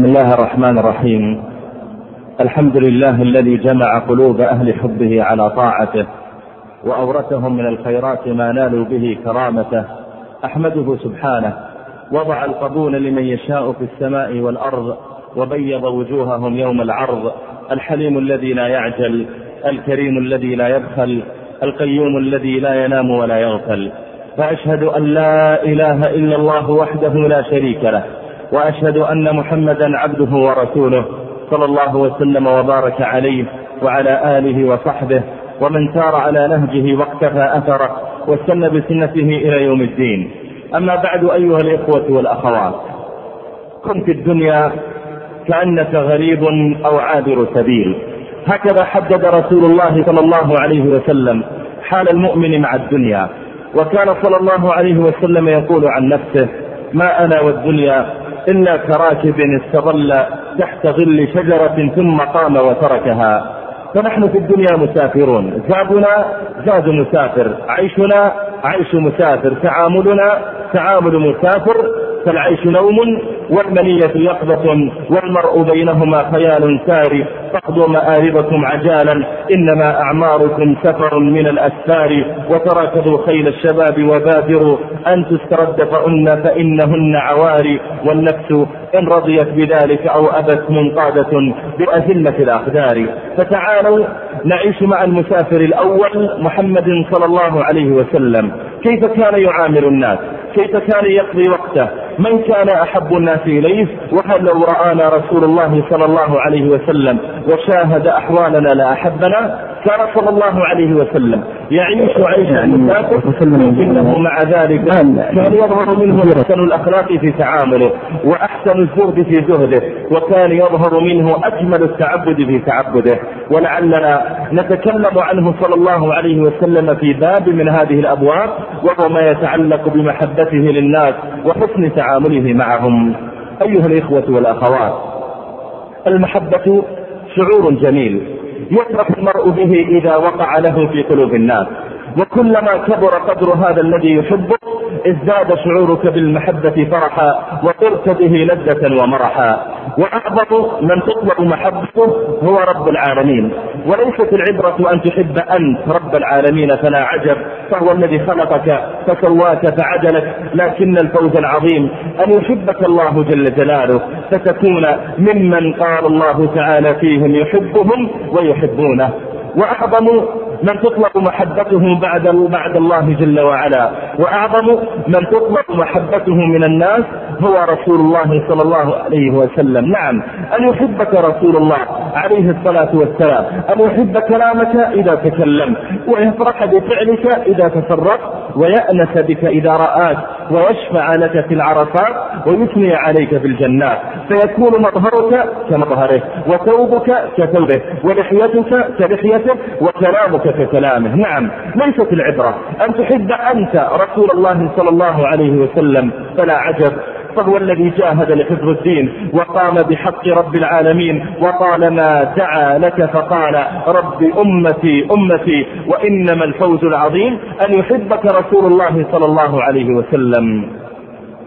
بسم الله الرحمن الرحيم. الحمد لله الذي جمع قلوب أهل حبه على طاعته وأورثهم من الخيرات ما نالوا به كرامته. أحمده سبحانه. وضع القبول لمن يشاء في السماء والأرض وبيض وجوههم يوم العرض. الحليم الذي لا يعجل. الكريم الذي لا يبخل. القيوم الذي لا ينام ولا يغفل. فأشهد أن لا إله إلا الله وحده لا شريك له. وأشهد أن محمدا عبده ورسوله صلى الله وسلم وبارك عليه وعلى آله وصحبه ومن سار على نهجه واقتفى أثره واستنى بسنته إلى يوم الدين. أما بعد أيها الإخوة والأخوات كن في الدنيا كأنك غريب أو عابر سبيل. هكذا حدد رسول الله صلى الله عليه وسلم حال المؤمن مع الدنيا. وكان صلى الله عليه وسلم يقول عن نفسه ما أنا والدنيا إلا كراكب استظل تحت ظل شجرة ثم قام وتركها. فنحن في الدنيا مسافرون. زادنا زاد مسافر. عيشنا عيش مسافر. تعاملنا تعامل مسافر. فالعيش نوم والمنية يقظة والمرء بينهما خيال ساري. فاقضوا مآربكم عجالا إنما أعماركم سفر من الأسفار. وتراكضوا خيل الشباب وبادروا. أن تسترد فأن فإنهن عواري. والنفس إن رضيت بذلك أو أبت منقادة بأذلة الأقدار. فتعالوا نعيش مع المسافر الأول محمد صلى الله عليه وسلم. كيف كان يعامل الناس؟ كيف كان يقضي وقته؟ من كان أحب الناس إليه؟ وهل لو رآنا رسول الله صلى الله عليه وسلم وشاهد أحوالنا لأحبنا؟ كان صلى الله عليه وسلم. يعيش عيش المسافر لكنه مع ذلك كان يظهر منه أحسن الأخلاق في تعامله وأحسن الزهد في زهده وكان يظهر منه أجمل التعبد في تعبده. ولعلنا نتكلم عنه صلى الله عليه وسلم في باب من هذه الأبواب وهو ما يتعلق بمحبته للناس وحسن تعامله معهم. أيها الإخوة والأخوات المحبة شعور جميل. يفرح المرء به إذا وقع له في قلوب الناس. وكلما كبر قدر هذا الذي يحبه ازداد شعورك بالمحبة فرحا وطرت به لذة ومرحا. وأعظم من تطلب محبته هو رب العالمين. وليست العبرة أن تحب أنت رب العالمين فلا عجب فهو الذي خلقك فسواك فعدلك لكن الفوز العظيم أن يحبك الله جل جلاله فتكون ممن قال الله تعالى فيهم يحبهم ويحبونه. وأعظم من تطلق محبته بعد بعد الله جل وعلا. وأعظم من تطلق محبته من الناس هو رسول الله صلى الله عليه وسلم. نعم. أن يحبك رسول الله عليه الصلاة والسلام. أن يحب كلامك إذا تكلمت ويفرح بفعلك إذا تصرفت ويأنس بك إذا رآك ويشفع لك في العرفات ويثني عليك في الجنات. فيكون مظهرك كمظهره وثوبك كثوبه ولحيتك كلحيته وكلامك ككلامه. نعم ليست العبرة. أن تحب أنت رسول الله صلى الله عليه وسلم فلا عجب. فهو الذي جاهد لحفظ الدين وقام بحق رب العالمين وطالما دعا لك فقال رب أمتي أمتي وإنما الفوز العظيم أن يحبك رسول الله صلى الله عليه وسلم.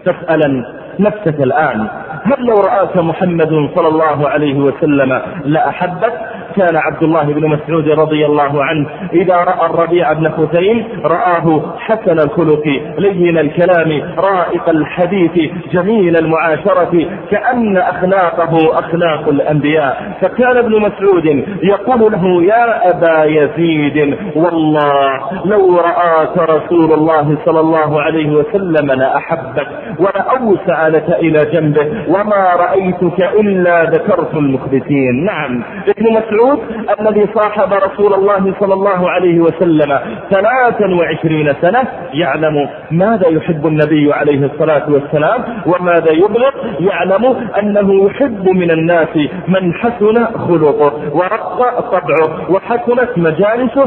تسألا نفسك الآن هل لو رآك محمد صلى الله عليه وسلم لأحبك؟ كان عبد الله بن مسعود رضي الله عنه إذا رأى الربيع بن حسين رآه حسن الخلق لين الكلام رائق الحديث جميل المعاشرة كأن أخلاقه أخلاق الأنبياء. فكان ابن مسعود يقول له يا أبا يزيد والله لو رآك رسول الله صلى الله عليه وسلم لأحبك ولأوسع لك إلى جنبه وما رأيتك إلا ذكرت المخبتين. نعم ابن مسعود مسعود الذي صاحب رسول الله صلى الله عليه وسلم ثلاثا وعشرين سنة يعلم ماذا يحب النبي عليه الصلاة والسلام وماذا يبغض يعلم أنه يحب من الناس من حسن خلقه ورق طبعه وحسنت مجالسه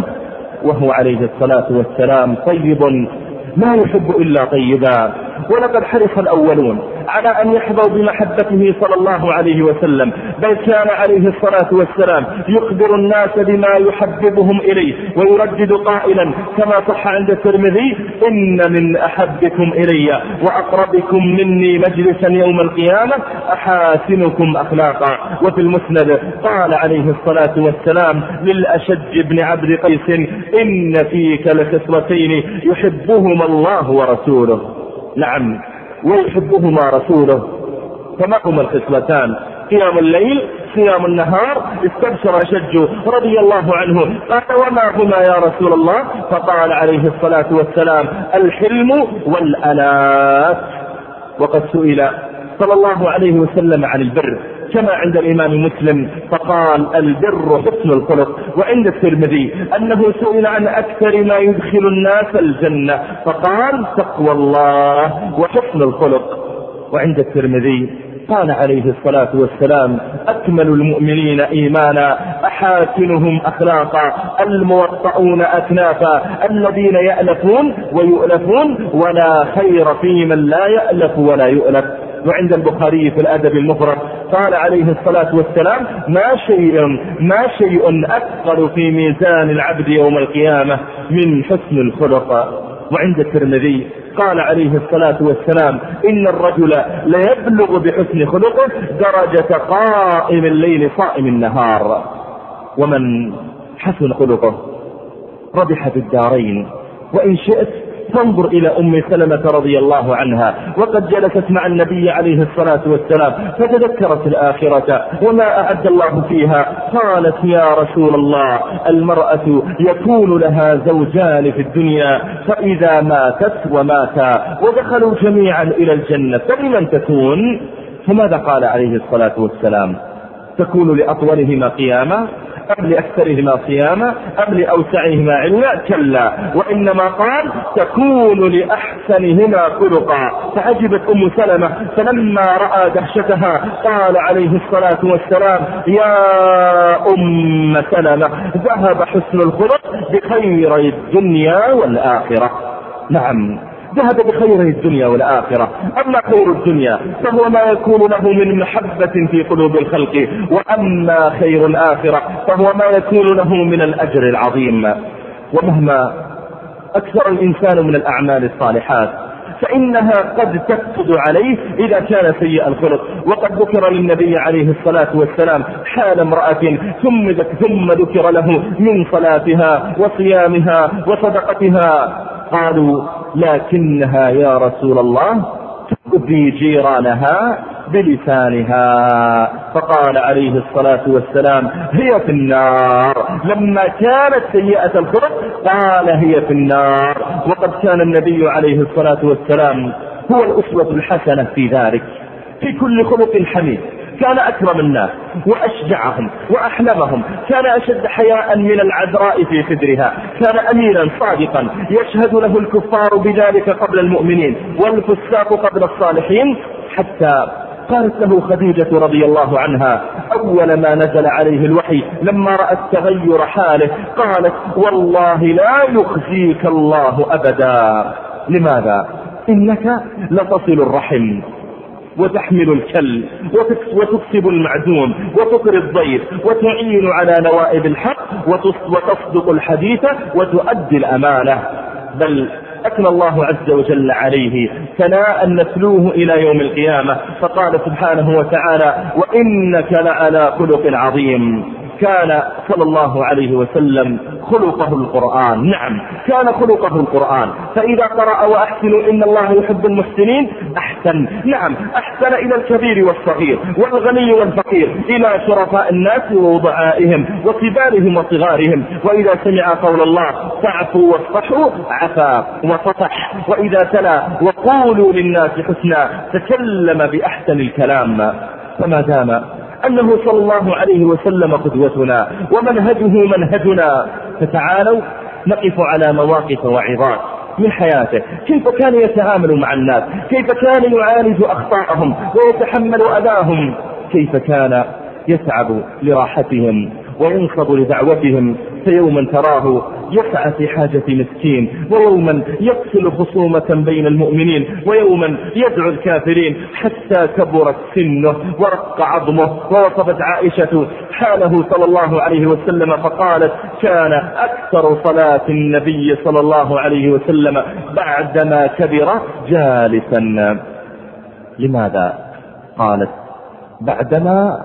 وهو عليه الصلاة والسلام طيب ما يحب إلا طيبا. ولقد حرص الأولون على أن يحظوا بمحبته صلى الله عليه وسلم بل كان عليه الصلاة والسلام يخبر الناس بما يحببهم إليه ويردد قائلا كما صح عند الترمذي إن من أحبكم إلي وأقربكم مني مجلسا يوم القيامة أحاسنكم أخلاقا. وفي المسند قال عليه الصلاة والسلام للأشج بن عبد قيس إن فيك لخصلتين يحبهما الله ورسوله. نعم. ويحبهما رسوله. فما هما الخصلتان قيام الليل صيام النهار استبشر شج رضي الله عنه. قال وما هما يا رسول الله؟ فقال عليه الصلاة والسلام الحلم والأنات وقد سئل صلى الله عليه وسلم عن البر. كما عند الإمام مسلم فقال البر حسن الخلق. وعند الترمذي أنه سئل عن أكثر ما يدخل الناس الجنة. فقال تقوى الله وحسن الخلق. وعند الترمذي قال عليه الصلاة والسلام أكمل المؤمنين إيمانا أحاسنهم أخلاقا الموطؤون أكنافا الذين يألفون ويؤلفون ولا خير في من لا يألف ولا يؤلف. وعند البخاري في الأدب المفرد قال عليه الصلاة والسلام ما شيء ما شيء أثقل في ميزان العبد يوم القيامة من حسن الخلق. وعند الترمذي قال عليه الصلاة والسلام إن الرجل ليبلغ بحسن خلقه درجة قائم الليل صائم النهار. ومن حسن خلقه؟ ربح في الدارين. وإن شئت فانظر إلى أم سلمة رضي الله عنها وقد جلست مع النبي عليه الصلاة والسلام فتذكرت الآخرة وما أعد الله فيها؟ قالت يا رسول الله المرأة يكون لها زوجان في الدنيا فإذا ماتت وماتا ودخلوا جميعا إلى الجنة فلمن تكون؟ فماذا قال عليه الصلاة والسلام؟ تكون لأطولهما قياما أم لأكثرهما صياما أم لأوسعهما علما؟ كلا. وإنما قال تكون لأحسنهما خلقا. فعجبت أم سلمة فلما رأى دهشتها قال عليه الصلاة والسلام يا أم سلمة ذهب حسن الخلق بخير الدنيا والآخرة. نعم. ذهب بخير الدنيا والآخرة أما خير الدنيا؟ فهو ما يكون له من محبة في قلوب الخلق وأما خير الآخرة فهو ما يكون له من الأجر العظيم. ومهما أكثر الإنسان من الأعمال الصالحات فإنها قد تفسد عليه إذا كان سيء الخلق. وقد ذكر للنبي عليه الصلاة والسلام حال امرأة ثم ثم ذكر له من صلاتها وصيامها وصدقتها. قالوا لكنها يا رسول الله تؤذي جيرانها بلسانها. فقال عليه الصلاة والسلام هي في النار. لما كانت سيئة الخلق قال هي في النار. وقد كان النبي عليه الصلاة والسلام هو الأسوة الحسنة في ذلك في كل خلق حميد. كان أكرم الناس وأشجعهم وأحلمهم. كان أشد حياء من العذراء في خدرها كان أميرا صادقا. يشهد له الكفار بذلك قبل المؤمنين والفساق قبل الصالحين حتى قالت له خديجة رضي الله عنها أول ما نزل عليه الوحي لما رأت تغير حاله قالت والله لا يخزيك الله أبدا. لماذا؟ إنك لتصل الرحم. وتحمل الكل وتكسب المعدوم وتقري الضيف وتعين على نوائب الحق وتصدق الحديث وتؤدي الأمانة. بل أثنى الله عز وجل عليه ثناء نتلوه إلى يوم القيامة فقال سبحانه وتعالى وإنك لعلى خلق عظيم. كان صلى الله عليه وسلم خلقه القرآن. نعم كان خلقه القرآن. فإذا قرأ وأحسنوا إن الله يحب المحسنين أحسن. نعم أحسن إلى الكبير والصغير والغني والفقير إلى شرفاء الناس ووضعائهم وكبارهم وصغارهم. وإذا سمع قول الله فاعفوا واصفحوا عفا وصفح. وإذا تلا وقولوا للناس حسنا تكلم بأحسن الكلام. فما دام أنه صلى الله عليه وسلم قدوتنا ومنهجه منهجنا. فتعالوا نقف على مواقف وعظات من حياته. كيف كان يتعامل مع الناس؟ كيف كان يعالج أخطاءهم ويتحمل أذاهم؟ كيف كان يتعب لراحتهم وينصب لدعوتهم؟ فيوما تراه يسعى في حاجة مسكين ويوما يقتل خصومة بين المؤمنين ويوما يدعو الكافرين حتى كبرت سنه ورق عظمه ووصفت عائشة حاله صلى الله عليه وسلم فقالت كان أكثر صلاة النبي صلى الله عليه وسلم بعدما كبر جالسا. لماذا؟ قالت بعدما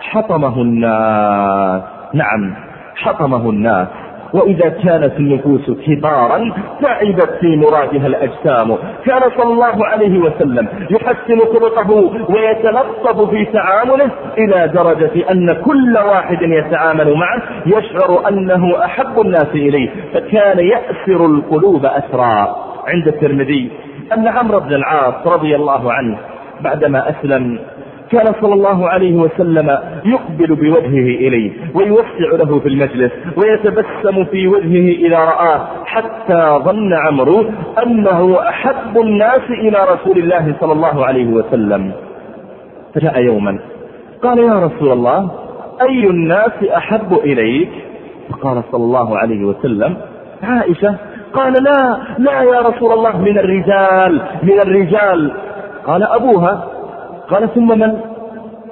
حطمه الناس. نعم حطمه الناس. وإذا كانت النفوس كبارا تعبت في مرادها الأجسام. كان صلى الله عليه وسلم يحسن خلقه ويتلطف في تعامله إلى درجة أن كل واحد يتعامل معه يشعر أنه أحب الناس إليه. فكان يأسر القلوب أسرا. عند الترمذي أن عمرو بن العاص رضي الله عنه بعدما أسلم كان صلى الله عليه وسلم يقبل بوجهه إليه ويوسع له في المجلس ويتبسم في وجهه إذا رآه حتى ظن عمرو أنه أحب الناس إلى رسول الله صلى الله عليه وسلم. فجاء يوما قال يا رسول الله أي الناس أحب إليك؟ فقال صلى الله عليه وسلم عائشة قال لا لا يا رسول الله من الرجال من الرجال. قال أبوها قال ثم من؟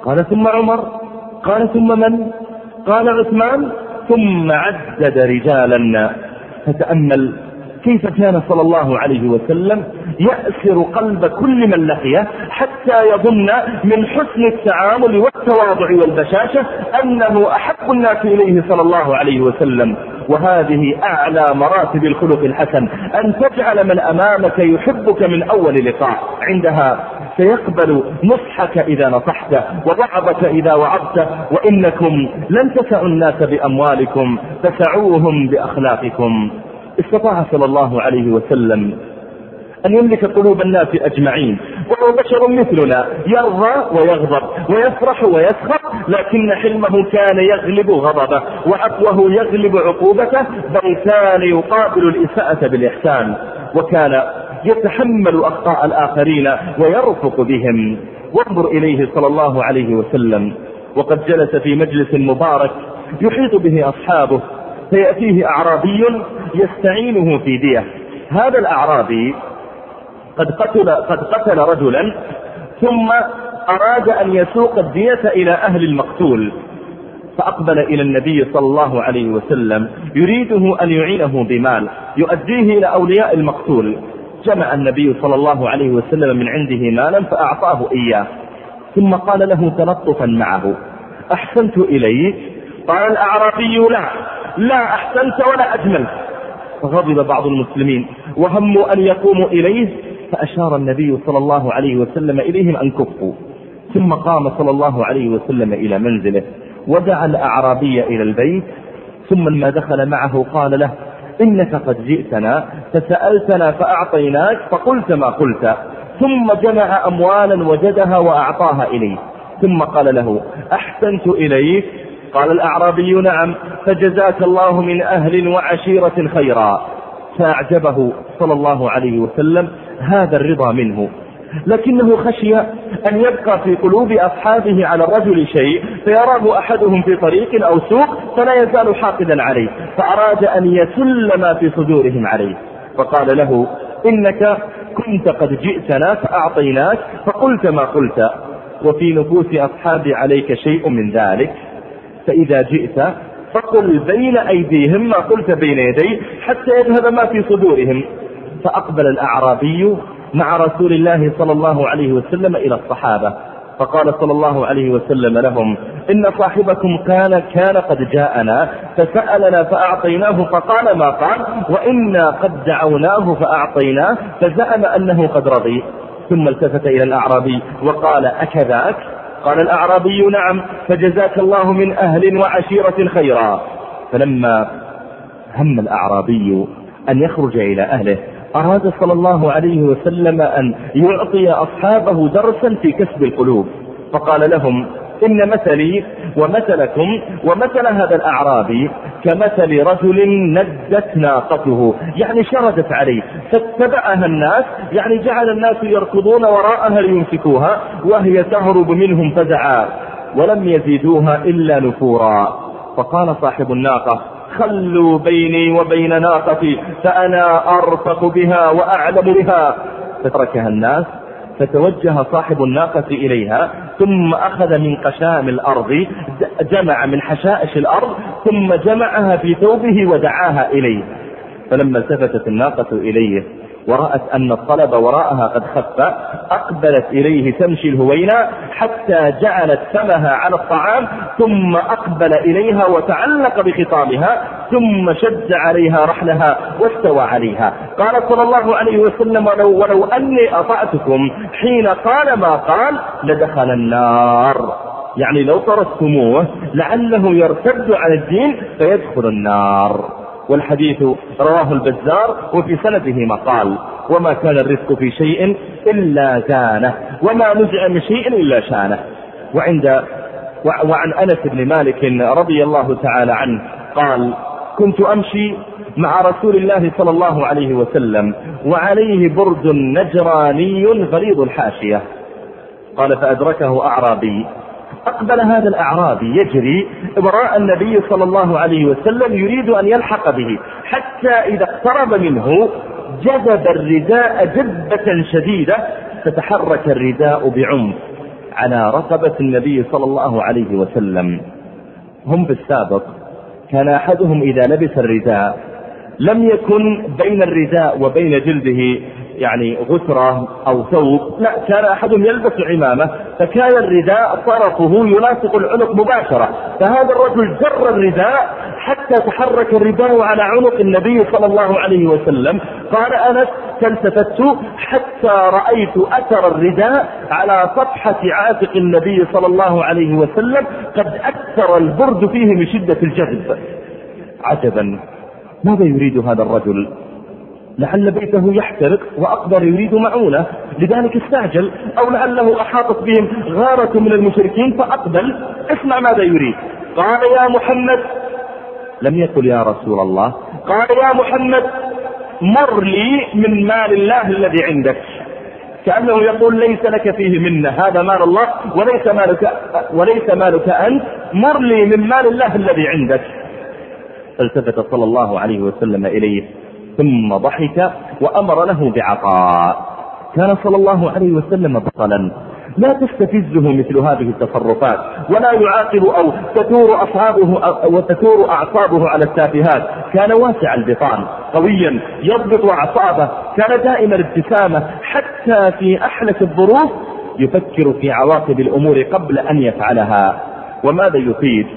قال ثم عمر. قال ثم من؟ قال عثمان. ثم عدد رجالا. فتأمل كيف كان صلى الله عليه وسلم يأسر قلب كل من لقيه حتى يظن من حسن التعامل والتواضع والبشاشة أنه أحب الناس إليه صلى الله عليه وسلم. وهذه أعلى مراتب الخلق الحسن. أن تجعل من أمامك يحبك من أول لقاء. عندها سيقبل نصحك إذا نصحت ووعظك إذا وعظت وإنكم لن تسعوا الناس بأموالكم فسعوهم بأخلاقكم. استطاع صلى الله عليه وسلم أن يملك قلوب الناس أجمعين وهو بشر مثلنا يرضى ويغضب ويفرح ويسخط لكن حلمه كان يغلب غضبه وعفوه يغلب عقوبته بل كان يقابل الإساءة بالإحسان وكان يتحمل أخطاء الآخرين ويرفق بهم. وانظر إليه صلى الله عليه وسلم. وقد جلس في مجلس مبارك يحيط به أصحابه. فيأتيه أعرابي يستعينه في دية. هذا الأعرابي قد قتل, قد قتل رجلا ثم أراد أن يسوق الدية إلى أهل المقتول. فأقبل إلى النبي صلى الله عليه وسلم. يريده أن يعينه بمال. يؤديه إلى أولياء المقتول. جمع النبي صلى الله عليه وسلم من عنده مالا فأعطاه إياه ثم قال له تلطفا معه أحسنت إليك؟ قال الأعرابي لا لا أحسنت ولا أجملت. فغضب بعض المسلمين وهموا أن يقوموا إليه فأشار النبي صلى الله عليه وسلم إليهم أن كفوا ثم قام صلى الله عليه وسلم إلى منزله ودعا الأعرابي إلى البيت ثم لما دخل معه قال له إنك قد جئتنا فسألتنا فأعطيناك فقلت ما قلت. ثم جمع أموالا وجدها وأعطاها إليه ثم قال له أحسنت إليك؟ قال الأعرابي نعم. فجزاك الله من أهل وعشيرة خيرا. فأعجبه صلى الله عليه وسلم هذا الرضا منه. لكنه خشي أن يبقى في قلوب أصحابه على الرجل شيء فيراه أحدهم في طريق أو سوق فلا يزال حاقدا عليه فأراد أن يسل ما في صدورهم عليه. فقال له إنك كنت قد جئتنا فأعطيناك فقلت ما قلت وفي نفوس أصحابي عليك شيء من ذلك. فإذا جئت فقل بين أيديهم ما قلت بين يدي حتى يذهب ما في صدورهم. فأقبل الأعرابي مع رسول الله صلى الله عليه وسلم إلى الصحابة. فقال صلى الله عليه وسلم لهم إن صاحبكم كان كان قد جاءنا فسألنا فأعطيناه فقال ما قال؟ وإنا قد دعوناه فأعطيناه فزعم أنه قد رضي. ثم التفت إلى الأعرابي وقال أكذاك؟ قال الأعرابي نعم فجزاك الله من أهل وعشيرة خيرا. فلما هم الأعرابي أن يخرج إلى أهله أراد صلى الله عليه وسلم أن يعطي أصحابه درسا في كسب القلوب. فقال لهم إن مثلي ومثلكم ومثل هذا الأعرابي كمثل رجل ندت ناقته يعني شردت عليه فاتبعها الناس يعني جعل الناس يركضون وراءها ليمسكوها وهي تهرب منهم فزعا ولم يزيدوها إلا نفورا. فقال صاحب الناقة خلوا بيني وبين ناقتي فأنا أرفق بها وأعلم بها. فتركها الناس فتوجه صاحب الناقة إليها ثم أخذ من قشام الأرض جمع من حشائش الأرض ثم جمعها في ثوبه ودعاها إليه. فلما التفتت الناقة إليه ورأت أن الطلب وراءها قد خف أقبلت إليه تمشي الهوينة حتى جعلت فمها على الطعام ثم أقبل إليها وتعلق بخطامها ثم شد عليها رحلها واستوى عليها. قال صلى الله عليه وسلم ولو, ولو أني أطعتكم حين قال ما قال لدخل النار. يعني لو طردتموه لعله يرتد عن الدين فيدخل النار. والحديث رواه البزار وفي سنده مقال وما كان الرزق في شيء إلا زانه وما نزع من شيء إلا شانه. وعند وعن أنس بن مالك رضي الله تعالى عنه قال كنت أمشي مع رسول الله صلى الله عليه وسلم وعليه برد نجراني غليظ الحاشية. قال فأدركه أعرابي. أقبل هذا الأعرابي يجري وراء النبي صلى الله عليه وسلم يريد أن يلحق به حتى إذا اقترب منه جذب الرداء جذبة شديدة فتحرك الرداء بعنف على رقبة النبي صلى الله عليه وسلم. هم بالسابق كان أحدهم إذا لبس الرداء لم يكن بين الرداء وبين جلده يعني غترة أو ثوب لا كان أحدهم يلبس عمامة فكان الرداء طرفه يلاصق العنق مباشرة فهذا الرجل جر الرداء حتى تحرك الرداء على عنق النبي صلى الله عليه وسلم. قال أنس فالتفت حتى رأيت أثر الرداء على صفحة عاتق النبي صلى الله عليه وسلم قد أكثر البرد فيه من شدة الجذب. عجبا. ماذا يريد هذا الرجل؟ لعل بيته يحترق وأقدر يريد معونة. لذلك استعجل أو لعله أحاطت بهم غارة من المشركين فأقبل. اسمع ماذا يريد. قال يا محمد. لم يقل يا رسول الله. قال يا محمد مر لي من مال الله الذي عندك. كأنه يقول ليس لك فيه منة. هذا مال الله وليس مالك وليس مالك أنت. مر لي من مال الله الذي عندك. فالتفت صلى الله عليه وسلم إليه. ثم ضحك وأمر له بعطاء. كان صلى الله عليه وسلم بطلا. لا تستفزه مثل هذه التصرفات ولا يعاقب أو تثور أصحابه وتثور أعصابه على التافهات. كان واسع البطان قويا يضبط أعصابه. كان دائم الابتسامة حتى في أحلك الظروف يفكر في عواقب الأمور قبل أن يفعلها. وماذا يفيد؟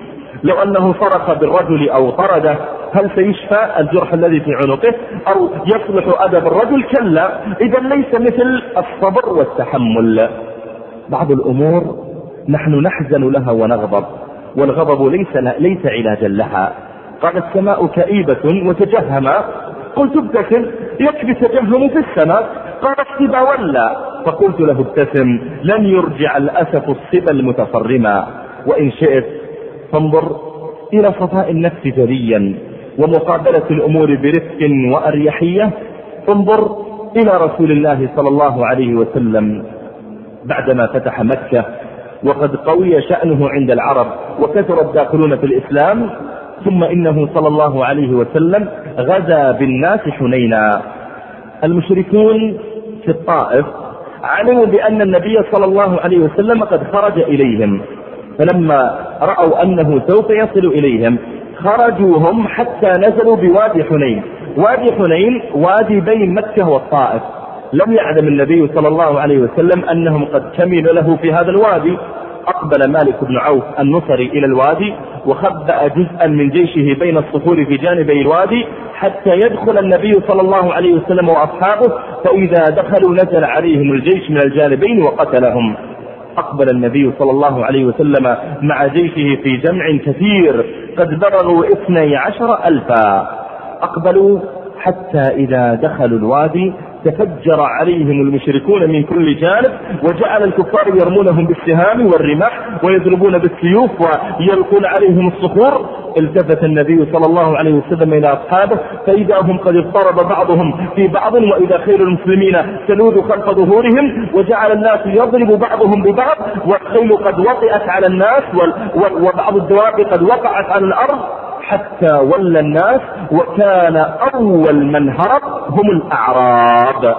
لو أنه صرخ بالرجل أو طرده هل سيشفى الجرح الذي في عنقه؟ أو يصلح أدب الرجل؟ كلا. إذا ليس مثل الصبر والتحمل. بعض الأمور نحن نحزن لها ونغضب والغضب ليس ليس علاجا لها. قال السماء كئيبة وتجهم. قلت ابتسم. يكفي التجهم في السماء. قال الصبا ولا. فقلت له ابتسم. لن يرجع الأسف الصبا المتصرما وإن شئت فانظر إلى صفاء النفس جليا ومقابلة الأمور برفق وأريحية انظر إلى رسول الله صلى الله عليه وسلم بعدما فتح مكة وقد قوي شأنه عند العرب وكثر الداخلون في الإسلام ثم إنه صلى الله عليه وسلم غزا بالناس حنينا. المشركون في الطائف علموا بأن النبي صلى الله عليه وسلم قد خرج إليهم. فلما رأوا أنه سوف يصل إليهم خرجوا هم حتى نزلوا بوادي حنين. وادي حنين وادي بين مكة والطائف. لم يعلم النبي صلى الله عليه وسلم أنهم قد كملوا له في هذا الوادي. أقبل مالك بن عوف النصري إلى الوادي وخبأ جزءا من جيشه بين الصخور في جانبي الوادي حتى يدخل النبي صلى الله عليه وسلم وأصحابه فإذا دخلوا نزل عليهم الجيش من الجانبين وقتلهم. أقبل النبي صلى الله عليه وسلم مع جيشه في جمع كثير قد بلغوا اثني عشر ألفا. أقبلوا حتى إذا دخلوا الوادي تفجر عليهم المشركون من كل جانب وجعل الكفار يرمونهم بالسهام والرماح ويضربون بالسيوف ويلقون عليهم الصخور. التفت النبي صلى الله عليه وسلم إلى أصحابه فإذا هم قد اضطرب بعضهم في بعض وإذا خير المسلمين تلوذ خلف ظهورهم وجعل الناس يضرب بعضهم ببعض والخيل قد وطئت على الناس وبعض الدواب قد وقعت على الأرض. حتى ولى الناس وكان أول من هرب هم الأعراب.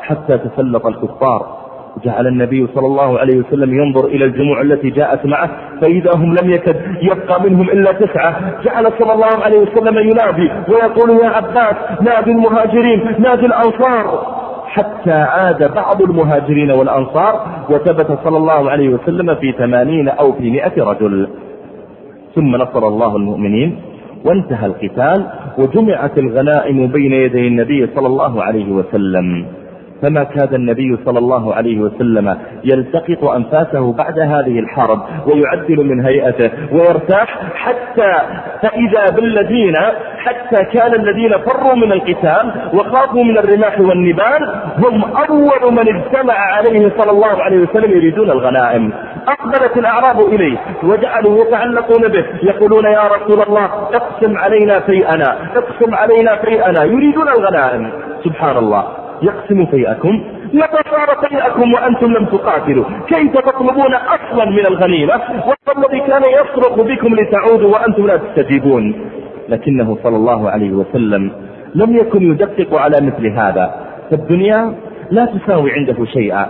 حتى تسلط الكفار. جعل النبي صلى الله عليه وسلم ينظر إلى الجموع التي جاءت معه فإذا هم لم يكد يبقى منهم إلا تسعة. جعل صلى الله عليه وسلم ينادي ويقول يا عباس نادي المهاجرين نادي الأنصار. حتى عاد بعض المهاجرين والأنصار وثبت صلى الله عليه وسلم في ثمانين أو في مئة رجل. ثم نصر الله المؤمنين وانتهى القتال وجمعت الغنائم بين يدي النبي صلى الله عليه وسلم. فما كاد النبي صلى الله عليه وسلم يلتقط أنفاسه بعد هذه الحرب ويعدل من هيئته ويرتاح حتى فإذا بالذين حتى كان الذين فروا من القتال وخافوا من الرماح والنبال هم أول من اجتمع عليه صلى الله عليه وسلم يريدون الغنائم. أقبلت الأعراب إليه وجعلوا يتعلقون به يقولون يا رسول الله اقسم علينا فيئنا اقسم علينا فيئنا يريدون الغنائم. سبحان الله. يقسم فيئكم متى صار فيئكم وأنتم لم تقاتلوا. كيف تطلبون أصلا من الغنيمة؟ والذي كان يصرخ بكم لتعودوا وأنتم لا تستجيبون. لكنه صلى الله عليه وسلم لم يكن يدقق على مثل هذا. فالدنيا لا تساوي عنده شيئا.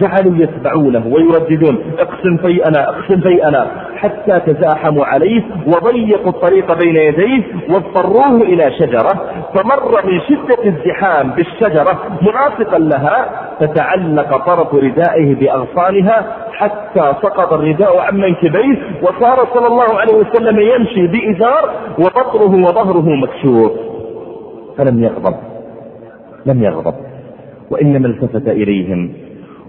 جعلوا يتبعونه ويرددون. اقسم فيئنا اقسم فيئنا حتى تزاحموا عليه وضيقوا الطريق بين يديه واضطروه إلى شجرة. فمر من شدة الزحام بالشجرة منافقا لها فتعلق طرف ردائه بأغصانها حتى سقط الرداء عن منكبيه وصار صلى الله عليه وسلم يمشي بإزار وبطره وظهره مكشوف. فلم يغضب لم يغضب. وإنما التفت إليهم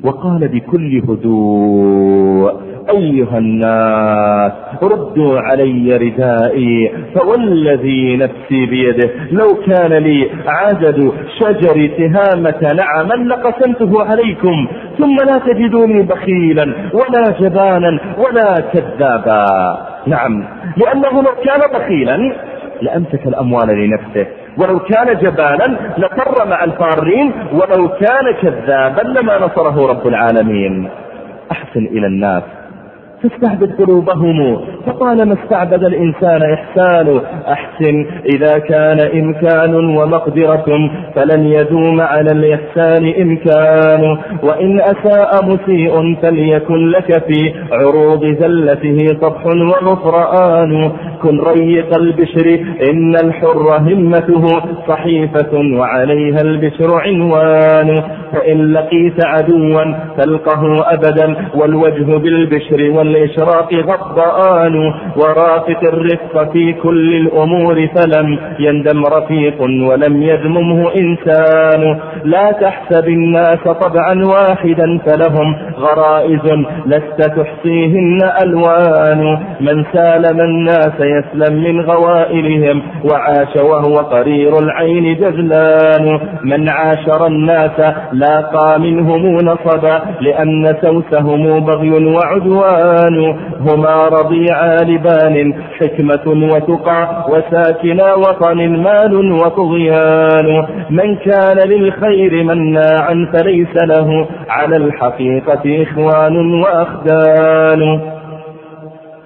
وقال بكل هدوء أيها الناس ردوا علي ردائي فوالذي نفسي بيده لو كان لي عدد شجر تهامة نعما لقسمته عليكم ثم لا تجدوني بخيلا ولا جبانا ولا كذابا. نعم لأنه لو كان بخيلا لأمسك الأموال لنفسه. ولو كان جبانا لفر مع الفارين ولو كان كذابا لما نصره رب العالمين. أحسن إلى الناس. تستعبد قلوبهم. فطالما استعبد الإنسان إحسان أحسن. إذا كان إمكان ومقدرة فلن يدوم على الإحسان إمكان. وإن أساء مسيء فليكن لك في عروض زلته طبح وغفرآن. كن ريق البشر إن الحر همته صحيفة وعليها البشر عنوان. فإن لقيت عدوا تلقه أبدا والوجه بالبشر والإشراق غضآن ورافق الرفق في كل الأمور فلم يندم رفيق ولم يذممه إنسان. لا تحسب الناس طبعا واحدا فلهم غرائز لست تحصيهن ألوان. من سالم الناس يسلم من غوائلهم وعاش وهو قرير العين جزلان. من عاشر الناس لاقى منهم نصبا لأن سوسهم بغي وعدوان. هما رضيعا لبان حكمة وتقى وساكنا وطن مال وطغيان. من كان للخير مناعا فليس له على الحقيقة إخوان وأخدان.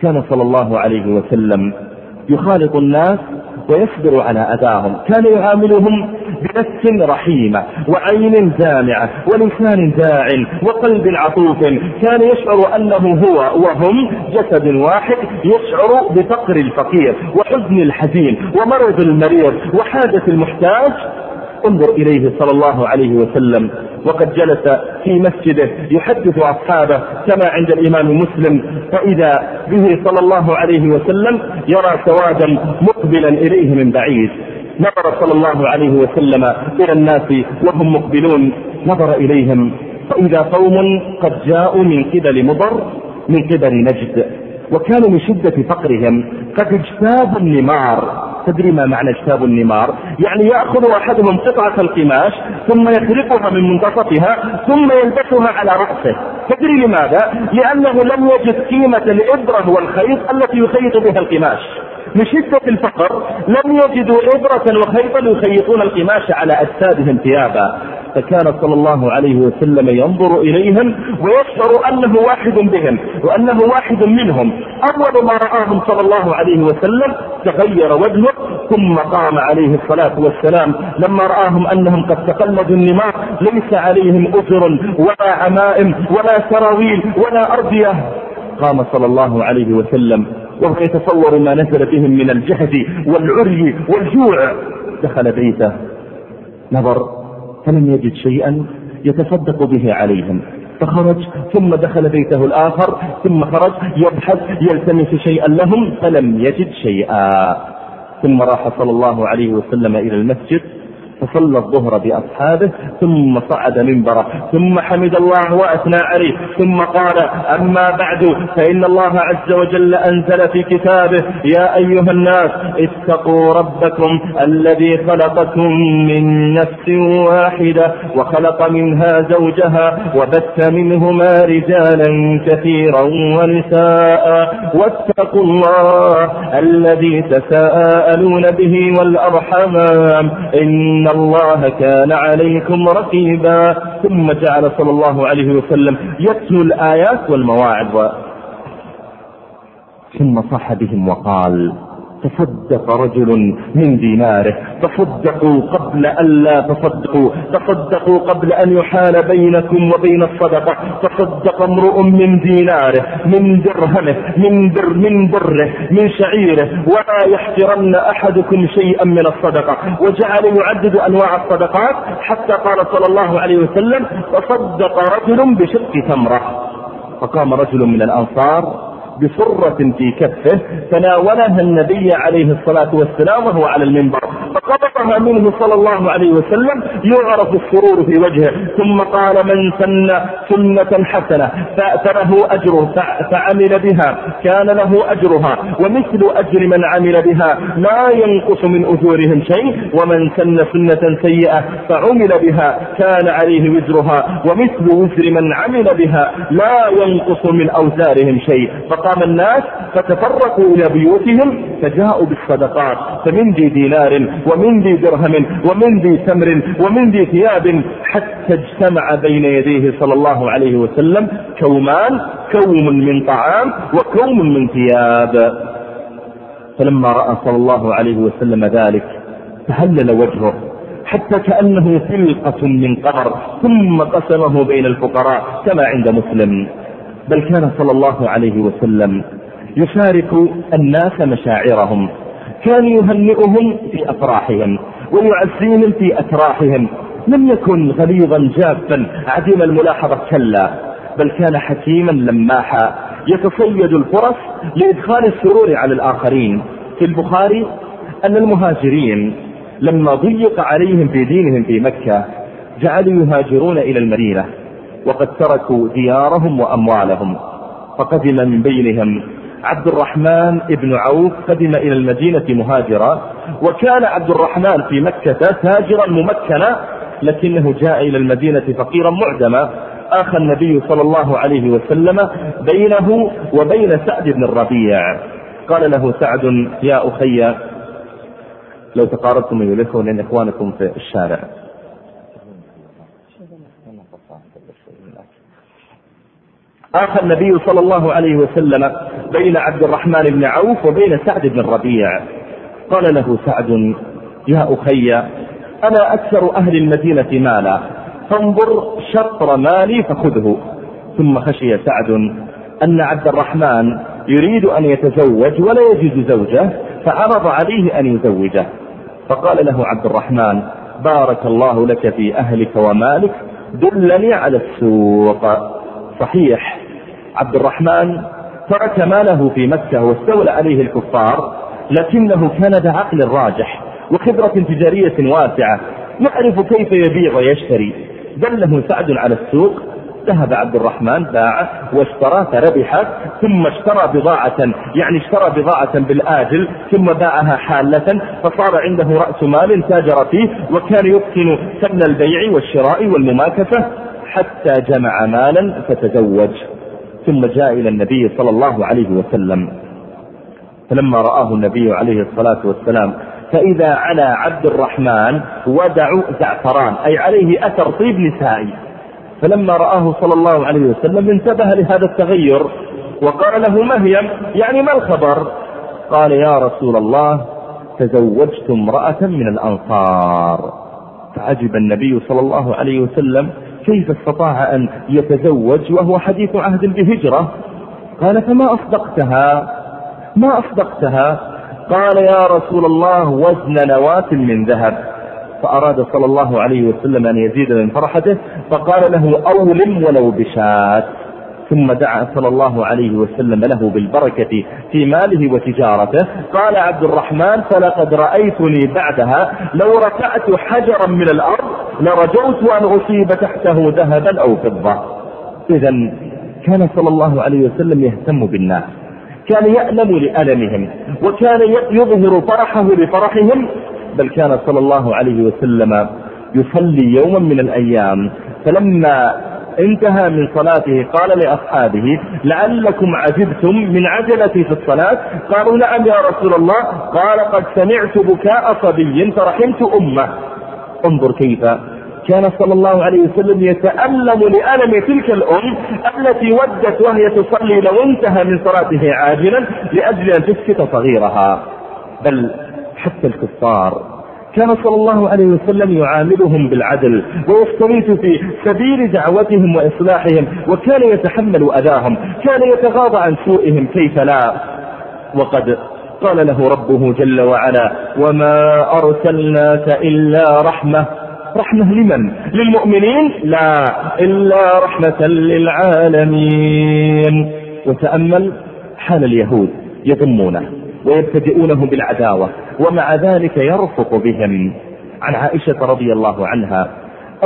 كان صلى الله عليه وسلم يخالط الناس ويصبر على أذاهم. كان يعاملهم بنفس رحيمة وعين دامعة ولسان داع وقلب عطوف. كان يشعر أنه هو وهم جسد واحد يشعر بفقر الفقير وحزن الحزين ومرض المريض وحاجة المحتاج انظر إليه صلى الله عليه وسلم. وقد جلس في مسجده يحدث أصحابه كما عند الإمام مسلم. فإذا به صلى الله عليه وسلم يرى سوادا مقبلا إليه من بعيد. نظر صلى الله عليه وسلم إلى الناس وهم مقبلون. نظر إليهم. فإذا قوم قد جاءوا من قبل مضر من قبل نجد. وكانوا من شدة فقرهم. قد اجتابوا النمار. تدري ما معنى اجتاب النمار؟ يعني يأخذ أحدهم قطعة القماش ثم يخرقها من منتصفها ثم يلبسها على رأسه. تدري لماذا؟ لأنه لم يجد قيمة الإبرة والخيط التي يخيط بها القماش. من شدة الفقر لم يجدوا إبرة وخيطا يخيطون القماش على أجسادهم ثيابا. فكان صلى الله عليه وسلم ينظر إليهم ويشعر أنه واحد بهم وأنه واحد منهم. أول ما رآهم صلى الله عليه وسلم تغير وجهه ثم قام عليه الصلاة والسلام. لما رآهم أنهم قد تقلدوا النماء ليس عليهم أثر ولا عمائم ولا سراويل ولا أرضية قام صلى الله عليه وسلم وهو يتصور ما نزل بهم من الجهد والعري والجوع. دخل بيته. نظر فلم يجد شيئا يتصدق به عليهم. فخرج ثم دخل بيته الآخر ثم خرج يبحث يلتمس شيئا لهم فلم يجد شيئا. ثم راح صلى الله عليه وسلم إلى المسجد. فصلى الظهر بأصحابه ثم صعد منبره ثم حمد الله وأثنى عليه ثم قال أما بعد فإن الله عز وجل أنزل في كتابه يا أيها الناس اتقوا ربكم الذي خلقكم من نفس واحدة وخلق منها زوجها وبث منهما رجالا كثيرا ونساء واتقوا الله الذي تساءلون به والأرحام إن الله كان عليكم رقيبا. ثم جعل صلى الله عليه وسلم يتلو الآيات والمواعظ. ثم صح بهم وقال تصدق رجل من ديناره. تصدقوا قبل أن لا تصدقوا. تصدقوا قبل أن يحال بينكم وبين الصدقة. تصدق امرؤ من ديناره من درهمه من در من بره من شعيره. ولا يحترن أحدكم شيئا من الصدقة. وجعل يعدد أنواع الصدقات حتى قال صلى الله عليه وسلم تصدق رجل بشق تمرة. فقام رجل من الأنصار بصرة في كفه تناولها النبي عليه الصلاة والسلام وهو على المنبر فقبضها منه صلى الله عليه وسلم يعرف السرور في وجهه ثم قال من سن سنة حسنة فله أجره فعمل بها كان له أجرها ومثل أجر من عمل بها لا ينقص من أجورهم شيء ومن سن سنة سيئة فعمل بها كان عليه وزرها ومثل وزر من عمل بها لا ينقص من أوزارهم شيء فقال قام الناس فتفرقوا إلى بيوتهم فجاءوا بالصدقات فمن ذي دينار ومن ذي درهم ومن ذي تمر ومن ذي ثياب حتى اجتمع بين يديه صلى الله عليه وسلم كومان كوم من طعام وكوم من ثياب. فلما رأى صلى الله عليه وسلم ذلك تهلل وجهه حتى كأنه فلقة من قمر ثم قسمه بين الفقراء كما عند مسلم. بل كان صلى الله عليه وسلم يشارك الناس مشاعرهم. كان يهنئهم في أفراحهم ويعزيهم في اتراحهم لم يكن غليظا جافا عديم الملاحظة كلا بل كان حكيما لماحا. يتصيد الفرص لإدخال السرور على الآخرين. في البخاري أن المهاجرين لما ضيق عليهم في دينهم في مكة جعلوا يهاجرون إلى المدينة. وقد تركوا ديارهم وأموالهم. فقدم من بينهم عبد الرحمن بن عوف قدم إلى المدينة مهاجرا وكان عبد الرحمن في مكة تاجرا ممكنا لكنه جاء إلى المدينة فقيرا معدما. آخى النبي صلى الله عليه وسلم بينه وبين سعد بن الربيع. قال له سعد يا أخي لو تقاربتم إليكم لأن إخوانكم في الشارع. آخى النبي صلى الله عليه وسلم بين عبد الرحمن بن عوف وبين سعد بن الربيع قال له سعد يا أخي أنا أكثر أهل المدينة مالا. فانظر شطر مالي فخذه. ثم خشي سعد أن عبد الرحمن يريد أن يتزوج ولا يجد زوجه فعرض عليه أن يزوجه. فقال له عبد الرحمن بارك الله لك في أهلك ومالك دلني على السوق. صحيح. عبد الرحمن ترك ماله في مكة واستولى عليه الكفار لكنه كان ذا عقل راجح وخبرة تجارية واسعة يعرف كيف يبيع ويشتري. دله سعد على السوق. ذهب عبد الرحمن باع واشترى فربح ثم اشترى بضاعة يعني اشترى بضاعة بالآجل ثم باعها حالة فصار عنده رأس مال تاجر فيه وكان يتقن سبل البيع والشراء والمماكسة. حتى جمع مالا فتزوج ثم جاء إلى النبي صلى الله عليه وسلم. فلما رآه النبي عليه الصلاة والسلام فإذا على عبد الرحمن ودعوا زعفران أي عليه أثر طيب نسائي. فلما رآه صلى الله عليه وسلم انتبه لهذا التغير وقال له ما هي؟ يعني ما الخبر؟ قال يا رسول الله تزوجت امرأة من الأنصار. فعجب النبي صلى الله عليه وسلم كيف استطاع أن يتزوج وهو حديث عهد بهجرة؟ قال فما أصدقتها؟ ما أصدقتها؟ قال يا رسول الله وزن نواة من ذهب. فأراد صلى الله عليه وسلم أن يزيد من فرحته فقال له أولم ولو بشات ثم دعا صلى الله عليه وسلم له بالبركة في ماله وتجارته. قال عبد الرحمن فلقد رأيتني بعدها لو رفعت حجرا من الأرض لرجوت أن أصيب تحته ذهبا أو فضة. إذا كان صلى الله عليه وسلم يهتم بالناس. كان يألم لألمهم وكان يظهر فرحه لفرحهم. بل كان صلى الله عليه وسلم يصلي يوما من الأيام فلما انتهى من صلاته. قال لأصحابه لعلكم عجبتم من عجلتي في الصلاة. قالوا نعم يا رسول الله. قال قد سمعت بكاء صبي فرحمت أمه. انظر كيف كان صلى الله عليه وسلم يتألم لألم تلك الأم التي ودت وهي تصلي لو انتهى من صلاته عاجلا لأجل أن تسكت صغيرها. بل حتى الكفار كان صلى الله عليه وسلم يعاملهم بالعدل ويستميت في سبيل دعوتهم وإصلاحهم وكان يتحمل أذاهم كان يتغاضى عن سوءهم كيف لا. وقد قال له ربه جل وعلا وما أرسلناك إلا رحمة. رحمة لمن؟ للمؤمنين؟ لا إلا رحمة للعالمين. وتأمل حال اليهود يضمونه. ويبتدئونه بالعداوة ومع ذلك يرفق بهم. عن عائشة رضي الله عنها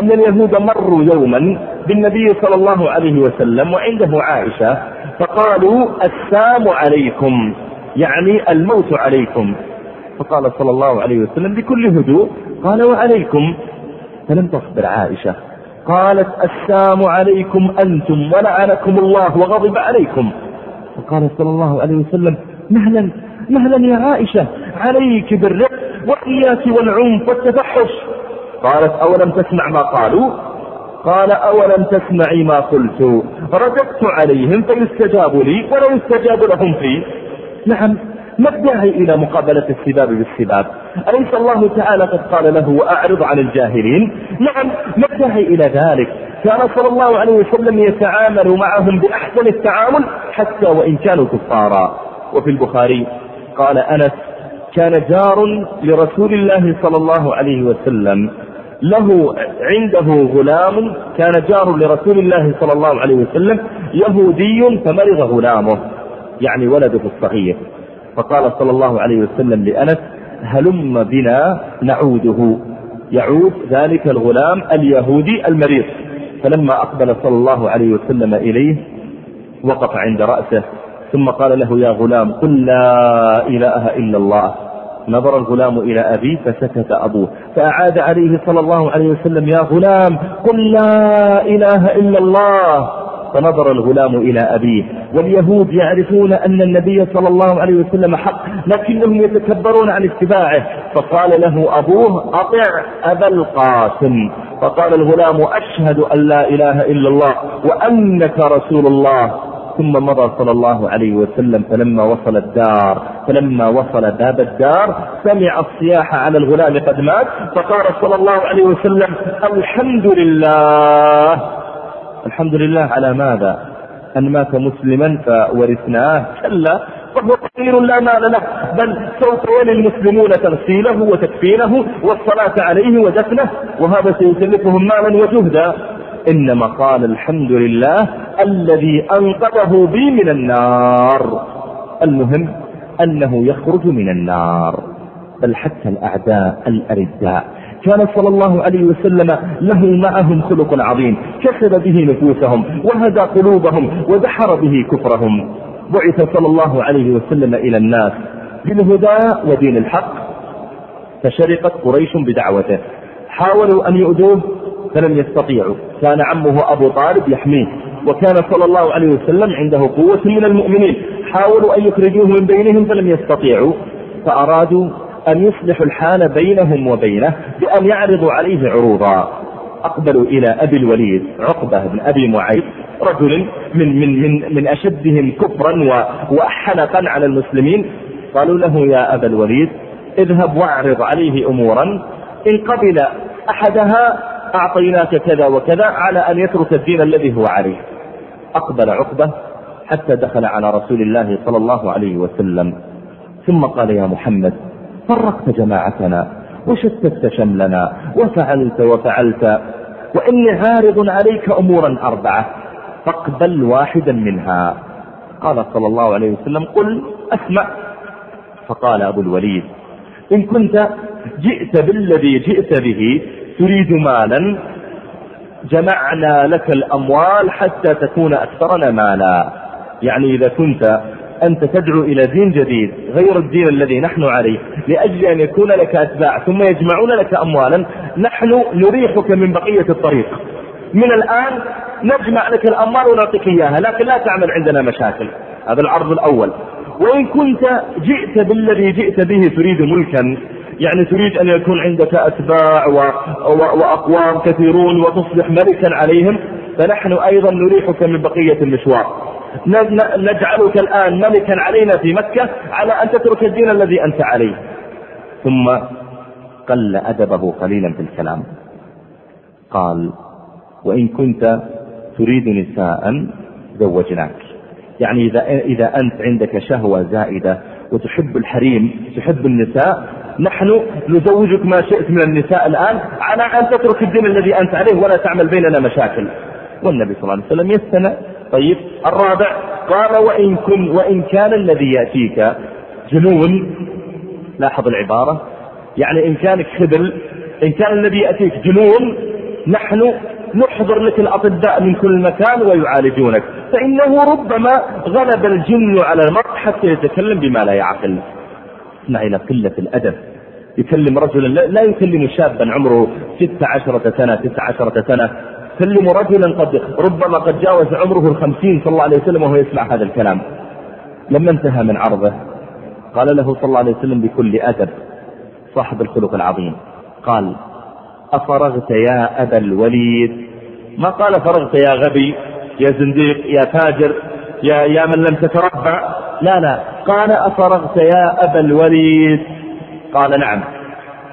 أن اليهود مروا يوما بالنبي صلى الله عليه وسلم وعنده عائشة فقالوا السام عليكم يعني الموت عليكم. فقال صلى الله عليه وسلم بكل هدوء قال وعليكم. فلم تصبر عائشة قالت السام عليكم أنتم ولعنكم الله وغضب عليكم. فقال صلى الله عليه وسلم مهلا مهلا يا عائشة عليك بالرق وإياك والعنف والتفحش. قالت أولم تسمع ما قالوا؟ قال أولم تسمعي ما قلت. رددت عليهم فيستجاب لي ولا يستجاب لهم في نعم ما الداعي إلى مقابلة السباب بالسباب؟ أليس الله تعالى قد قال له وأعرض عن الجاهلين نعم ما الداعي إلى ذلك؟ كان صلى الله عليه وسلم يتعامل معهم بأحسن التعامل حتى وإن كانوا كفارا. وفي البخاري قال أنس كان جار لرسول الله صلى الله عليه وسلم. له عنده غلام كان جار لرسول الله صلى الله عليه وسلم. يهودي فمرض غلامه يعني ولده الصغير فقال صلى الله عليه وسلم لأنس هلم بنا نعوده. يعود ذلك الغلام اليهودي المريض. فلما أقبل صلى الله عليه وسلم إليه وقف عند رأسه. ثم قال له يا غلام قل لا إله إلا الله. نظر الغلام إلى أبيه فسكت أبوه فأعاد عليه صلى الله عليه وسلم يا غلام قل لا إله إلا الله. فنظر الغلام إلى أبيه واليهود يعرفون أن النبي صلى الله عليه وسلم حق لكنهم يتكبرون عن اتباعه. فقال له أبوه أطع أبا القاسم. فقال الغلام أشهد أن لا إله إلا الله وأنك رسول الله. ثم مضى صلى الله عليه وسلم فلما وصل الدار فلما وصل باب الدار سمع الصياح على الغلام قد مات فقال صلى الله عليه وسلم الحمد لله. الحمد لله على ماذا؟ أن مات مسلما فورثناه كلا فهو فقير لا مال له بل سوف يلي المسلمون تغسيله وتكفينه والصلاة عليه ودفنه وهذا سيكلفهم مالا وجهدا. إنما قال الحمد لله الذي أنقذه بي من النار. المهم أنه يخرج من النار. بل حتى الأعداء الأرداء كان صلى الله عليه وسلم له معهم خلق عظيم. كسب به نفوسهم وهدى قلوبهم ودحر به كفرهم. بعث صلى الله عليه وسلم إلى الناس بالهدى ودين الحق. فشرقت قريش بدعوته. حاولوا أن يؤذوه فلم يستطيعوا. كان عمه أبو طالب يحميه وكان صلى الله عليه وسلم عنده قوة من المؤمنين. حاولوا أن يخرجوه من بينهم فلم يستطيعوا فأرادوا أن يصلحوا الحال بينهم وبينه بأن يعرضوا عليه عروضا. أقبلوا إلى أبي الوليد عقبة بن أبي معيط رجل من من من من أشدهم كفرا وحنقا على المسلمين. قالوا له يا أبا الوليد اذهب واعرض عليه أمورا. إن قبل أحدها أعطيناك كذا وكذا على أن يترك الدين الذي هو عليه. أقبل عقبة حتى دخل على رسول الله صلى الله عليه وسلم. ثم قال يا محمد فرقت جماعتنا وشتت شملنا وفعلت وفعلت وإني عارض عليك أمورا أربعة فاقبل واحدا منها. قال صلى الله عليه وسلم قل أسمع. فقال أبو الوليد إن كنت جئت بالذي جئت به تريد مالا جمعنا لك الأموال حتى تكون أكثرنا مالا. يعني إذا كنت أنت تدعو إلى دين جديد غير الدين الذي نحن عليه. لأجل أن يكون لك أتباع ثم يجمعون لك أموالا نحن نريحك من بقية الطريق. من الآن نجمع لك الأموال ونعطيك إياها لكن لا تعمل عندنا مشاكل. هذا العرض الأول. وإن كنت جئت بالذي جئت به تريد ملكا يعني تريد أن يكون عندك أتباع. وأقوام كثيرون وتصبح ملكا عليهم فنحن أيضا نريحك من بقية المشوار. نجعلك الآن ملكا علينا في مكة على أن تترك الدين الذي أنت عليه. ثم قل أدبه قليلا في الكلام. قال وإن كنت تريد نساء زوجناك. يعني إذا, إذا أنت عندك شهوة زائدة وتحب الحريم تحب النساء نحن نزوجك ما شئت من النساء الآن على أن تترك الدين الذي أنت عليه ولا تعمل بيننا مشاكل. والنبي صلى الله عليه وسلم يستمع. طيب الرابع قال وإن كن وإن كان الذي يأتيك جنون لاحظ العبارة يعني إن كانك خبل إن كان الذي يأتيك جنون نحن نحضر لك الأطباء من كل مكان ويعالجونك. فإنه ربما غلب الجن على المرء حتى يتكلم بما لا يعقل. اسمع إلى قلة الأدب. يكلم رجلا لا يكلم شابا عمره ست عشرة سنة تسع عشرة سنة. كلم رجلا قد ربما قد جاوز عمره الخمسين صلى الله عليه وسلم وهو يسمع هذا الكلام. لما انتهى من عرضه قال له صلى الله عليه وسلم بكل أدب صاحب الخلق العظيم قال أفرغت يا أبا الوليد؟ ما قال فرغت يا غبي يا زنديق يا فاجر يا, يا من لم تتربع؟ لا لا. قال أفرغت يا أبا الوليد؟ قال نعم.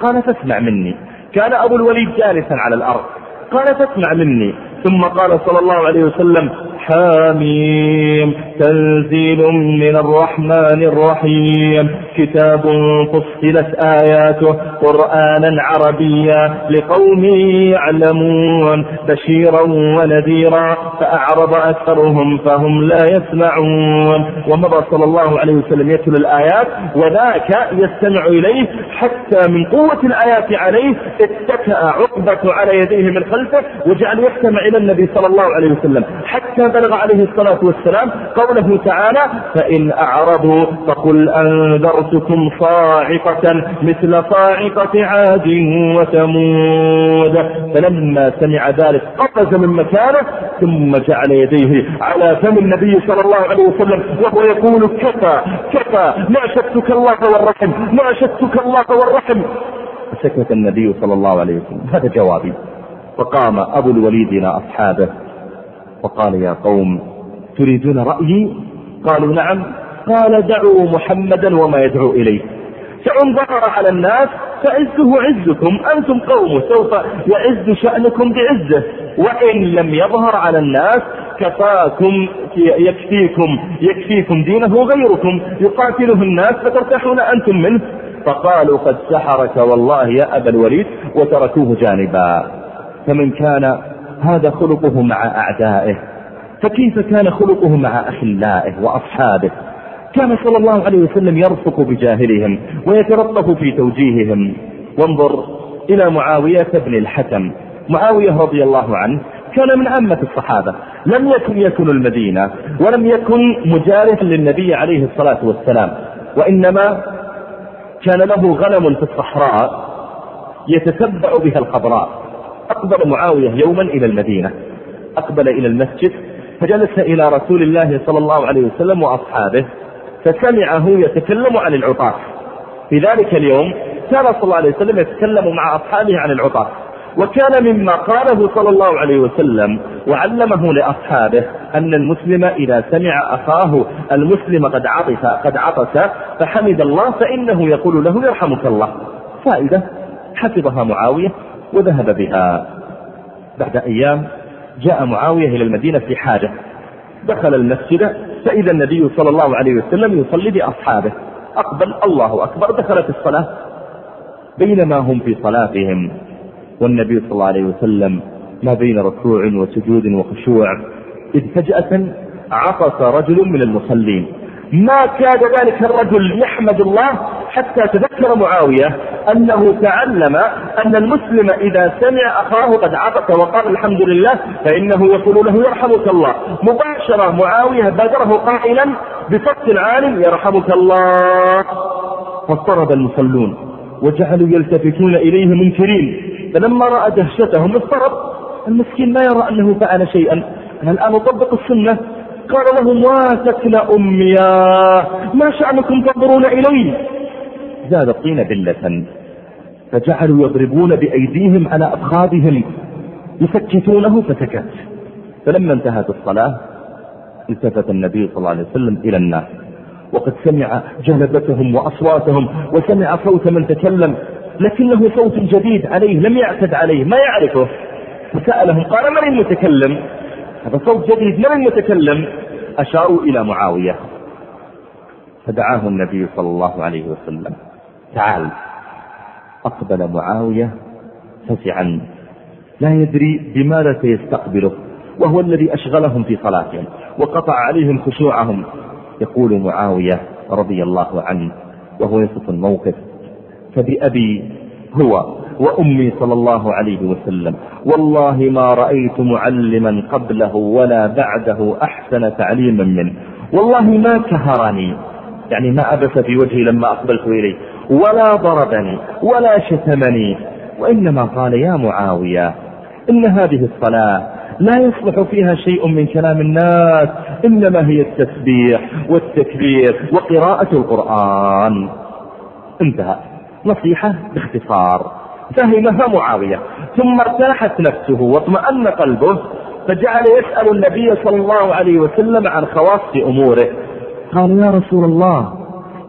قال فاسمع مني. كان أبو الوليد جالسا على الأرض. قال فاسمع مني. ثم قال صلى الله عليه وسلم حاميم تنزيل من الرحمن الرحيم. كتاب فصلت آياته قرآنا عربيا لقوم يعلمون. بشيرا ونذيرا فأعرض أكثرهم فهم لا يسمعون. ومضى صلى الله عليه وسلم يتلو الآيات وذاك يستمع إليه حتى من قوة الآيات عليه اتكأ عقبة على يديه من خلفه وجعل يستمع إلى النبي صلى الله عليه وسلم حتى بلغ عليه الصلاة والسلام قوله تعالى فإن أعرضوا فقل أنذرتكم صاعقة مثل صاعقة عاد وثمود. فلما سمع ذلك قفز من مكانه ثم جعل يديه على فم النبي صلى الله عليه وسلم وهو يقول كفى كفى ما شتك الله والرحم ما شتك الله والرحم. فسكت النبي صلى الله عليه وسلم. هذا جوابي. فقام أبو الوليد إلى أصحابه. وقال يا قوم تريدون رأيي؟ قالوا نعم. قال دعوا محمدا وما يدعو إليه. فإن ظهر على الناس فعزه عزكم أنتم قوم سوف يعز شأنكم بعزه. وإن لم يظهر على الناس كفاكم يكفيكم يكفيكم دينه غيركم يقاتله الناس فترتاحون أنتم منه. فقالوا قد سحرك والله يا أبا الوليد وتركوه جانبا. فمن كان هذا خلقه مع أعدائه فكيف كان خلقه مع أخلائه وأصحابه؟ كان صلى الله عليه وسلم يرفق بجاهلهم ويتلطف في توجيههم. وانظر إلى معاوية بن الحكم. معاوية رضي الله عنه كان من عامة الصحابة لم يكن يكن المدينة ولم يكن مجالسا للنبي عليه الصلاة والسلام وإنما كان له غنم في الصحراء يتتبع بها الخضراء. أقبل معاوية يوما إلى المدينة. أقبل إلى المسجد فجلس إلى رسول الله صلى الله عليه وسلم وأصحابه فسمعه يتكلم عن العطاس في ذلك اليوم كان صلى الله عليه وسلم يتكلم مع أصحابه عن العطاس وكان مما قاله صلى الله عليه وسلم وعلمه لأصحابه أن المسلم إذا سمع أخاه المسلم قد عطس قد عطس فحمد الله فإنه يقول له يرحمك الله. فائدة حفظها معاوية. وذهب بها. بعد أيام جاء معاوية إلى المدينة في حاجة. دخل المسجد فإذا النبي صلى الله عليه وسلم يصلي بأصحابه. أقبل الله أكبر دخلت الصلاة. بينما هم في صلاتهم والنبي صلى الله عليه وسلم ما بين ركوع وسجود وخشوع إذ فجأة عطس رجل من المصلين. ما كاد ذلك الرجل يحمد الله حتى تذكر معاوية أنه تعلم أن المسلم إذا سمع أخاه قد عطس وقال الحمد لله فإنه يقول له يرحمك الله. مباشرة معاوية بادره قائلا بصوت عال يرحمك الله. فاضطرب المصلون وجعلوا يلتفتون إليه منكرين. فلما رأى دهشتهم اضطرب. المسكين ما يرى أنه فعل شيئا. الآن أطبق السنة؟ قال لهم واتكن أميا ما شأنكم تنظرون إلي؟ زاد الطين بلة فجعلوا يضربون بأيديهم على أفخاذهم يسكتونه فسكت فلما انتهت الصلاة التفت النبي صلى الله عليه وسلم إلى الناس وقد سمع جلبتهم وأصواتهم وسمع صوت من تكلم لكنه صوت جديد عليه لم يعتد عليه ما يعرفه. فسألهم قال من المتكلم؟ هذا صوت جديد من المتكلم أشاروا إلى معاوية. فدعاه النبي صلى الله عليه وسلم. تعال. أقبل معاوية فزعا لا يدري بماذا سيستقبله وهو الذي أشغلهم في صلاتهم وقطع عليهم خشوعهم. يقول معاوية رضي الله عنه وهو يصف الموقف. فبأبي هو وأمي صلى الله عليه وسلم. والله ما رأيت معلما قبله ولا بعده أحسن تعليما منه. والله ما كهرني. يعني ما أبس في وجهي لما أقبلت إليه. ولا ضربني ولا شتمني. وإنما قال يا معاوية إن هذه الصلاة لا يصلح فيها شيء من كلام الناس. إنما هي التسبيح والتكبير وقراءة القرآن. انتهى. نصيحة باختصار. فهمها معاوية ثم ارتاحت نفسه واطمأن قلبه فجعل يسأل النبي صلى الله عليه وسلم عن خواص أموره. قال يا رسول الله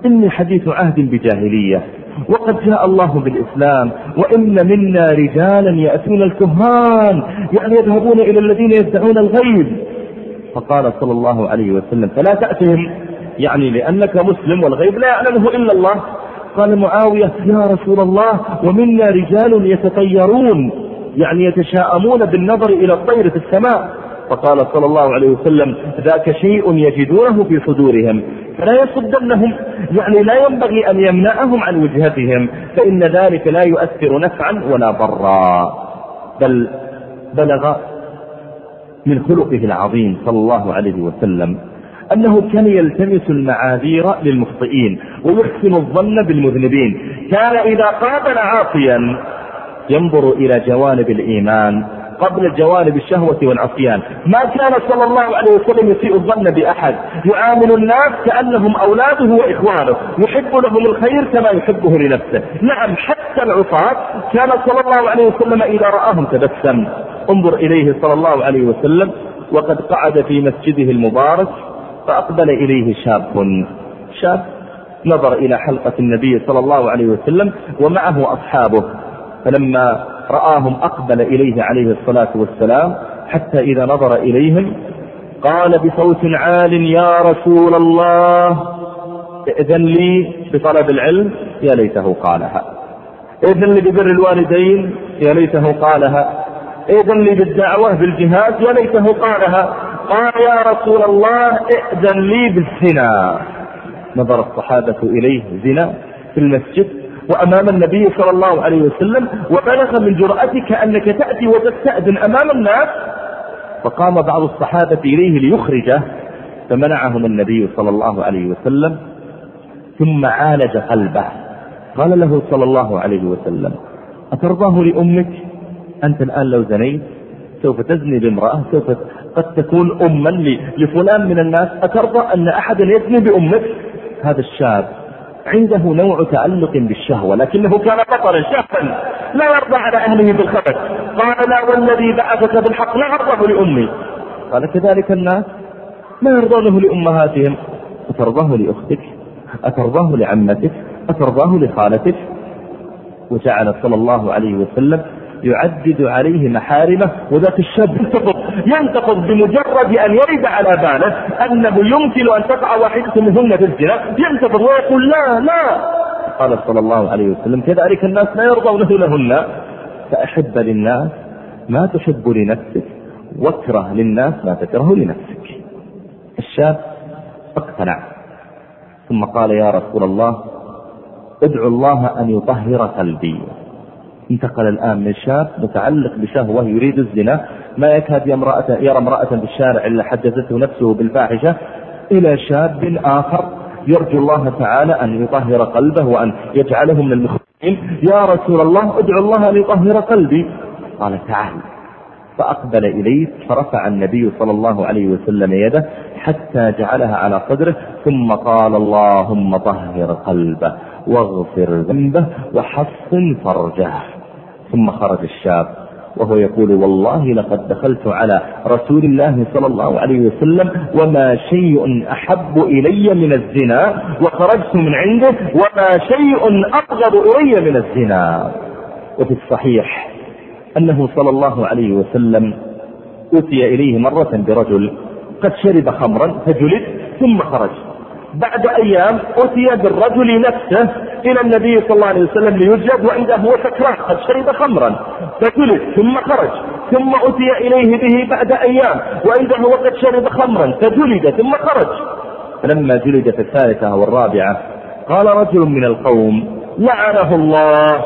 إني حديث عهد بجاهلية وقد جاء الله بالإسلام وإن منا رجالا يأتون الكهان يعني يذهبون إلى الذين يدعون الغيب. فقال صلى الله عليه وسلم فلا تأتهم يعني لأنك مسلم والغيب لا يعلمه إلا الله. قال معاوية يا رسول الله ومنا رجال يتطيرون يعني يتشاءمون بالنظر إلى الطير في السماء. فقال صلى الله عليه وسلم ذاك شيء يجدونه في صدورهم. فلا يصدنهم يعني لا ينبغي أن يمنعهم عن وجهتهم. فإن ذلك لا يؤثر نفعا ولا ضرا. بل بلغ من خلقه العظيم صلى الله عليه وسلم. أنه كان يلتمس المعاذير للمخطئين ويحسن الظن بالمذنبين. كان إذا قابل عاصيا ينظر إلى جوانب الإيمان قبل جوانب الشهوة والعصيان. ما كان صلى الله عليه وسلم يسيء الظن بأحد. يعامل الناس كأنهم أولاده وإخوانه. يحب لهم الخير كما يحبه لنفسه. نعم حتى العصاة كان صلى الله عليه وسلم إذا رآهم تبسم. انظر إليه صلى الله عليه وسلم وقد قعد في مسجده المبارك فأقبل إليه شاب شاب نظر إلى حلقة النبي صلى الله عليه وسلم ومعه أصحابه فلما رآهم أقبل إليه عليه الصلاة والسلام حتى إذا نظر إليهم قال بصوت عال يا رسول الله ائذن لي بطلب العلم يا ليته قالها. ائذن لي ببر الوالدين يا ليته قالها. ائذن لي بالدعوة بالجهاد يا ليته قالها. قال يا رسول الله ائذن لي بالزنا. نظر الصحابة إليه زنا في المسجد وأمام النبي صلى الله عليه وسلم وبلغ من جرأتك أنك تأتي وتستأذن أمام الناس. فقام بعض الصحابة إليه ليخرجه فمنعهم النبي صلى الله عليه وسلم ثم عالج قلبه. قال له صلى الله عليه وسلم أترضاه لأمك؟ أنت الآن لو زنيت سوف تزني بامرأة سوف قد تكون أما لفلان من الناس أترضى أن أحدا يزني بأمك. هذا الشاب عنده نوع تعلق بالشهوة لكنه كان بطلا شابا. لا يرضى على أهله بالخبث قال لا والذي بعثك بالحق لا أرضاه لأمي. قال كذلك الناس ما يرضونه لأمهاتهم. أترضاه لأختك؟ أترضاه لعمتك؟ أترضاه لخالتك؟ وجعل صلى الله عليه وسلم يعدد عليه محارمه وذاك الشاب. ينتقض ينتقض بمجرد أن يرد على باله أنه يمكن أن تقع واحدة منهن في الزنا. ينتقض ويقول لا لا. قال صلى الله عليه وسلم كذلك الناس لا يرضونه لهن فأحب للناس ما تحب لنفسك واكره للناس ما تكره لنفسك. الشاب اقتنع. ثم قال يا رسول الله ادعو الله أن يطهر قلبي. انتقل الآن من شاب متعلق بشهوة يريد الزنا ما يكاد يرى امرأة بالشارع إلا حدثته نفسه بالفاحشة إلى شاب آخر يرجو الله تعالى أن يطهر قلبه وأن يجعله من المخلصين يا رسول الله ادعو الله أن يطهر قلبي. قال تعال. فأقبل إليه فرفع النبي صلى الله عليه وسلم يده حتى جعلها على صدره ثم قال اللهم طهر قلبه واغفر ذنبه وحصن فرجه. ثم خرج الشاب وهو يقول والله لقد دخلت على رسول الله صلى الله عليه وسلم وما شيء أحب إلي من الزنا وخرجت من عنده وما شيء أبغض إلي من الزنا. وفي الصحيح أنه صلى الله عليه وسلم أتي إليه مرة برجل قد شرب خمرا فجلد ثم خرج. بعد أيام أتي بالرجل نفسه إلى النبي صلى الله عليه وسلم ليجلد وعنده هو سكران قد شرب خمرا. فجلد ثم خرج ثم أتي إليه به بعد أيام وعنده وقد شرب خمرا فجلد ثم خرج. فلما جلد في الثالثة والرابعة قال رجل من القوم لعنه الله.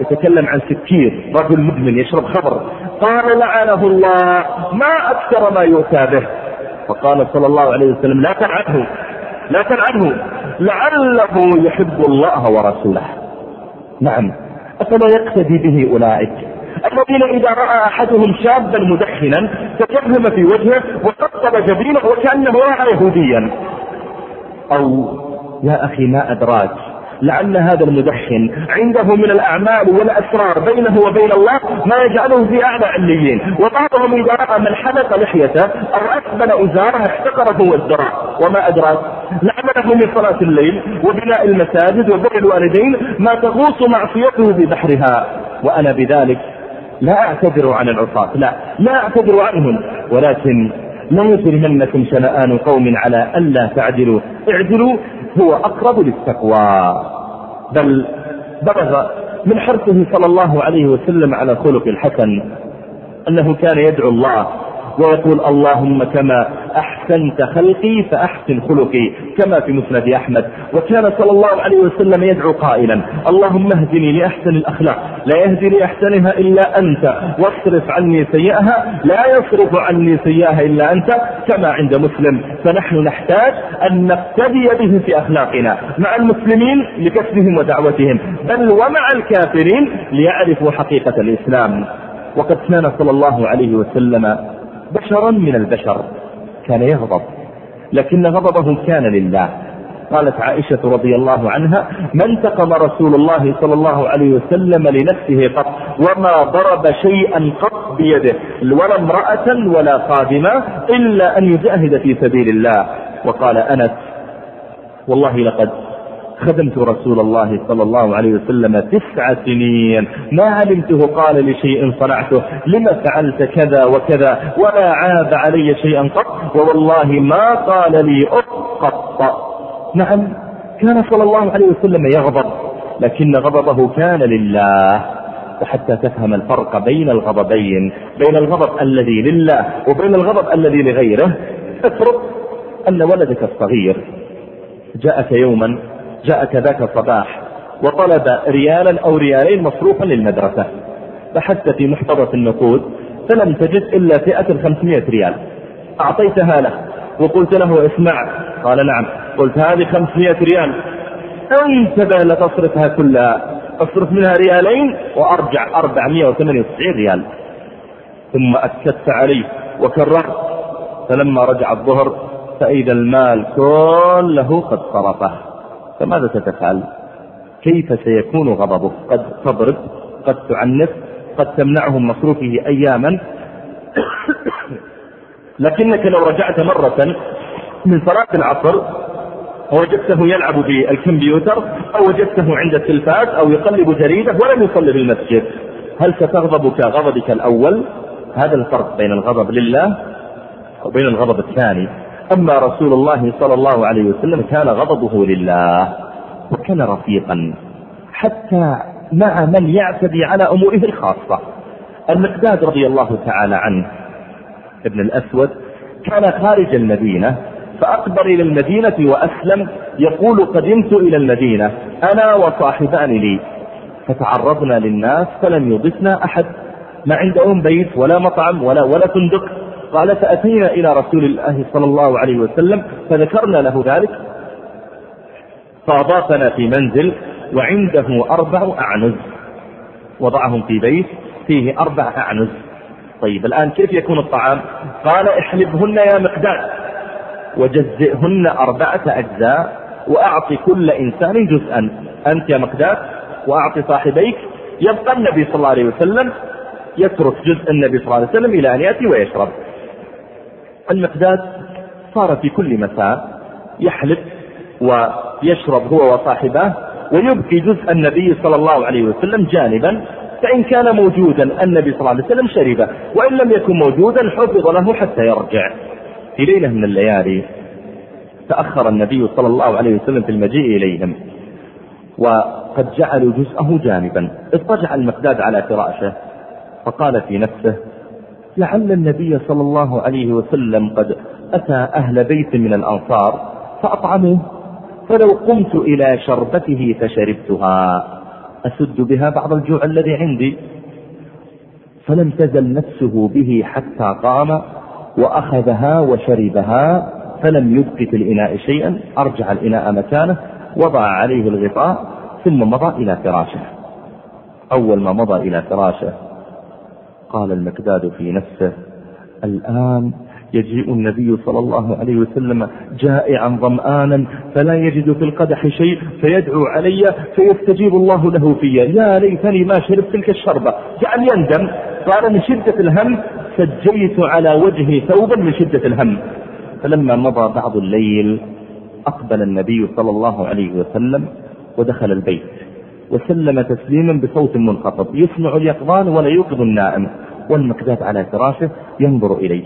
يتكلم عن سكير رجل مدمن يشرب خمر. قال لعنه الله ما أكثر ما يؤتى به. فقال صلى الله عليه وسلم لا تلعنه لا تلعنه. لعله يحب الله ورسوله. نعم. أفلا يقتدي به أولئك؟ الذين إذا رأى أحدهم شابا مدخنا تكلم في وجهه وقطب جبينه وكأنه رأى يهوديا. أو يا أخي ما أدراك لعل هذا المدخن عنده من الأعمال والأسرار بينه وبين الله ما يجعله في أعلى عليين. وبعضهم إذا رأى من حلق لحيته أو أسبل أزارة احتقره وازدراه وما أدراك؟ لعمله من صلاة الليل وبناء المساجد وبر الوالدين ما تغوص معصيته ببحرها وأنا بذلك لا أعتذر عن العصاة. لا لا أعتذر عنهم. ولكن لا يجرمنكم شنآن قوم على ألا تعدلوا. اعدلوا هو أقرب للتقوى. بل بلغ من حرصه صلى الله عليه وسلم على خلق الحسن أنه كان يدعو الله ويقول اللهم كما أحسنت خلقي فأحسن خلقي كما في مسند أحمد. وكان صلى الله عليه وسلم يدعو قائلا اللهم اهدني لأحسن الأخلاق لا يهدي لأحسنها إلا أنت واصرف عني سيئها لا يصرف عني سيئها إلا أنت. كما عند مسلم فنحن نحتاج أن نقتدي به في أخلاقنا مع المسلمين لكسبهم ودعوتهم بل ومع الكافرين ليعرفوا حقيقة الإسلام. وقد كان صلى الله عليه وسلم بشرا من البشر كان يغضب. لكن غضبه كان لله. قالت عائشة رضي الله عنها ما انتقم رسول الله صلى الله عليه وسلم لنفسه قط وما ضرب شيئا قط بيده ولا امرأة ولا خادمة إلا أن يجاهد في سبيل الله. وقال أنس والله لقد خدمت رسول الله صلى الله عليه وسلم تسع سنين. ما علمته؟ قال لشيء صنعته. لما فعلت كذا وكذا؟ ولا عاب علي شيئا قط. ووالله ما قال لي قط. نعم كان صلى الله عليه وسلم يغضب لكن غضبه كان لله. وحتى تفهم الفرق بين الغضبين بين الغضب الذي لله وبين الغضب الذي لغيره. افرض أن ولدك الصغير. جاءك يوما جاءك ذاك الصباح وطلب ريالا أو ريالين مصروفا للمدرسة. بحثت في محفظة النقود فلم تجد إلا فئة الخمسمائة ريال. أعطيتها له وقلت له اسمع. قال نعم قلت هذه خمسمائة ريال. انتبه لتصرفها كلها. اصرف منها ريالين وأرجع 498 ريال. ثم أكدت عليه وكررت. فلما رجع الظهر فإذا المال كله قد صرفه. فماذا ستفعل؟ كيف سيكون غضبك قد تضرب قد تعنف قد تمنعه من مصروفه أياما. لكنك لو رجعت مرة من صلاة العصر وجدته يلعب بالكمبيوتر أو وجدته عند التلفاز أو يقلب جريدة ولم يصلي في المسجد هل ستغضب كغضبك الأول؟ هذا الفرق بين الغضب لله وبين الغضب الثاني. أما رسول الله صلى الله عليه وسلم كان غضبه لله وكان رفيقا حتى مع من يعتدي على أموره الخاصة. المقداد رضي الله تعالى عنه ابن الأسود كان خارج المدينة فأقبل إلى المدينة وأسلم يقول قدمت إلى المدينة أنا وصاحبان لي. فتعرضنا للناس فلم يضفنا أحد. ما عندهم بيت ولا مطعم ولا ولا فندق قال فأتينا إلى رسول الله صلى الله عليه وسلم فذكرنا له ذلك. فأضافنا في منزل وعنده أربع أعنز. وضعهم في بيت فيه أربع أعنز. طيب الآن كيف يكون الطعام؟ قال احلبهن يا مقداد وجزئهن أربعة أجزاء وأعطي كل إنسان جزءا. أنت يا مقداد وأعطي صاحبيك. يبقى النبي صلى الله عليه وسلم يترك جزء النبي صلى الله عليه وسلم إلى أن يأتي ويشرب. المقداد صار في كل مساء يحلب ويشرب هو وصاحبه ويبقي جزء النبي صلى الله عليه وسلم جانبا فإن كان موجودا النبي صلى الله عليه وسلم شربه وإن لم يكن موجودا حفظ له حتى يرجع. في ليلة من الليالي تأخر النبي صلى الله عليه وسلم في المجيء إليهم وقد جعلوا جزءه جانبا. اضطجع المقداد على فراشه فقال في نفسه لعل النبي صلى الله عليه وسلم قد أتى أهل بيت من الأنصار فأطعموه فلو قمت إلى شربته فشربتها. أسد بها بعض الجوع الذي عندي. فلم تزل نفسه به حتى قام وأخذها وشربها فلم يبق في الإناء شيئا. أرجع الإناء مكانه وضع عليه الغطاء ثم مضى إلى فراشه. أول ما مضى إلى فراشه قال المكداد في نفسه الآن يجيء النبي صلى الله عليه وسلم جائعا ظمآنا فلا يجد في القدح شيء فيدعو علي فيستجيب الله له في يا ليتني ما شربت تلك الشربة. جعل يندم. قال من شدة الهم سجيت على وجهي ثوبا من شدة الهم. فلما مضى بعض الليل أقبل النبي صلى الله عليه وسلم ودخل البيت وسلم تسليما بصوت منخفض يسمع اليقظان ولا يوقظ النائم. والمكداد على فراشه ينظر إليه.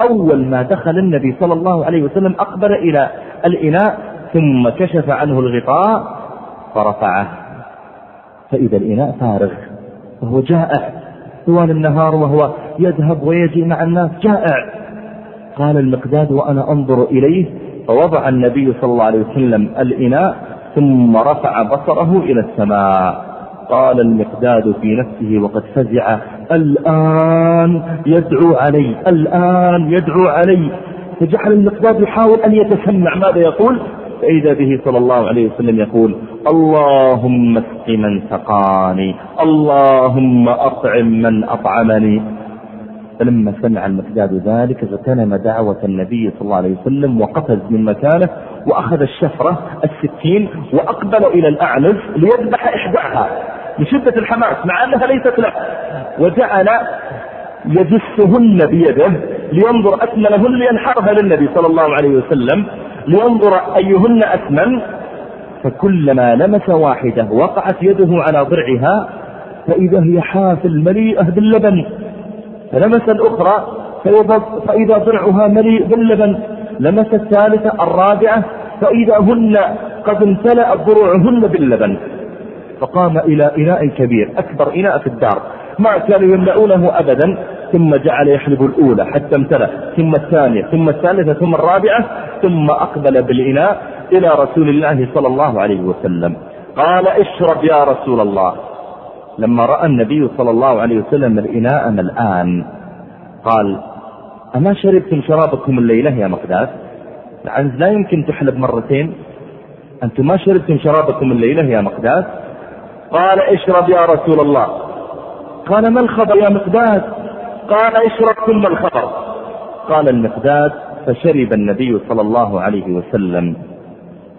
أول ما دخل النبي صلى الله عليه وسلم أقبل إلى الإناء ثم كشف عنه الغطاء فرفعه. فإذا الإناء فارغ وهو جائع. طوال النهار وهو يذهب ويجي مع الناس جائع. قال المقداد وأنا أنظر إليه فوضع النبي صلى الله عليه وسلم الإناء ثم رفع بصره إلى السماء. قال المقداد في نفسه وقد فزع الآن يدعو علي الآن يدعو علي. فجعل المقداد يحاول أن يتسمع ماذا يقول؟ فإذا به صلى الله عليه وسلم يقول اللهم اسق من سقاني اللهم أطعم من أطعمني. فلما سمع المقداد ذلك اغتنم دعوة النبي صلى الله عليه وسلم وقفز من مكانه وأخذ الشفرة السكين وأقبل إلى الأعنز ليذبح إحداها من شدة الحماس مع أنها ليست له. وجعل يدسهن بيده لينظر أثمنهن لينحرها للنبي صلى الله عليه وسلم لينظر أيهن أثمن فكلما لمس واحدة وقعت يده على ضرعها فإذا هي حافل مليئة باللبن. فلمس الأخرى فإذا ضرعها مليء باللبن لمس الثالثة الرابعة فإذا هن قد امتلأت ضروعهن باللبن. فقام إلى إناء كبير أكبر إناء في الدار. ما كانوا يملؤونه أبدا ثم جعل يحلب الأولى حتى امتلأ ثم الثانية ثم الثالثة ثم الرابعة ثم أقبل بالإناء إلى رسول الله صلى الله عليه وسلم. قال اشرب يا رسول الله. لما رأى النبي صلى الله عليه وسلم الإناء الآن قال أما شربتم شرابكم الليلة يا مقداد؟ لا يمكن تحلب مرتين. أنتم ما شربتم شرابكم الليلة يا مقداد؟ قال اشرب يا رسول الله. قال ما الخبر يا مقداد؟ قال اشرب ثم الخبر. قال المقداد فشرب النبي صلى الله عليه وسلم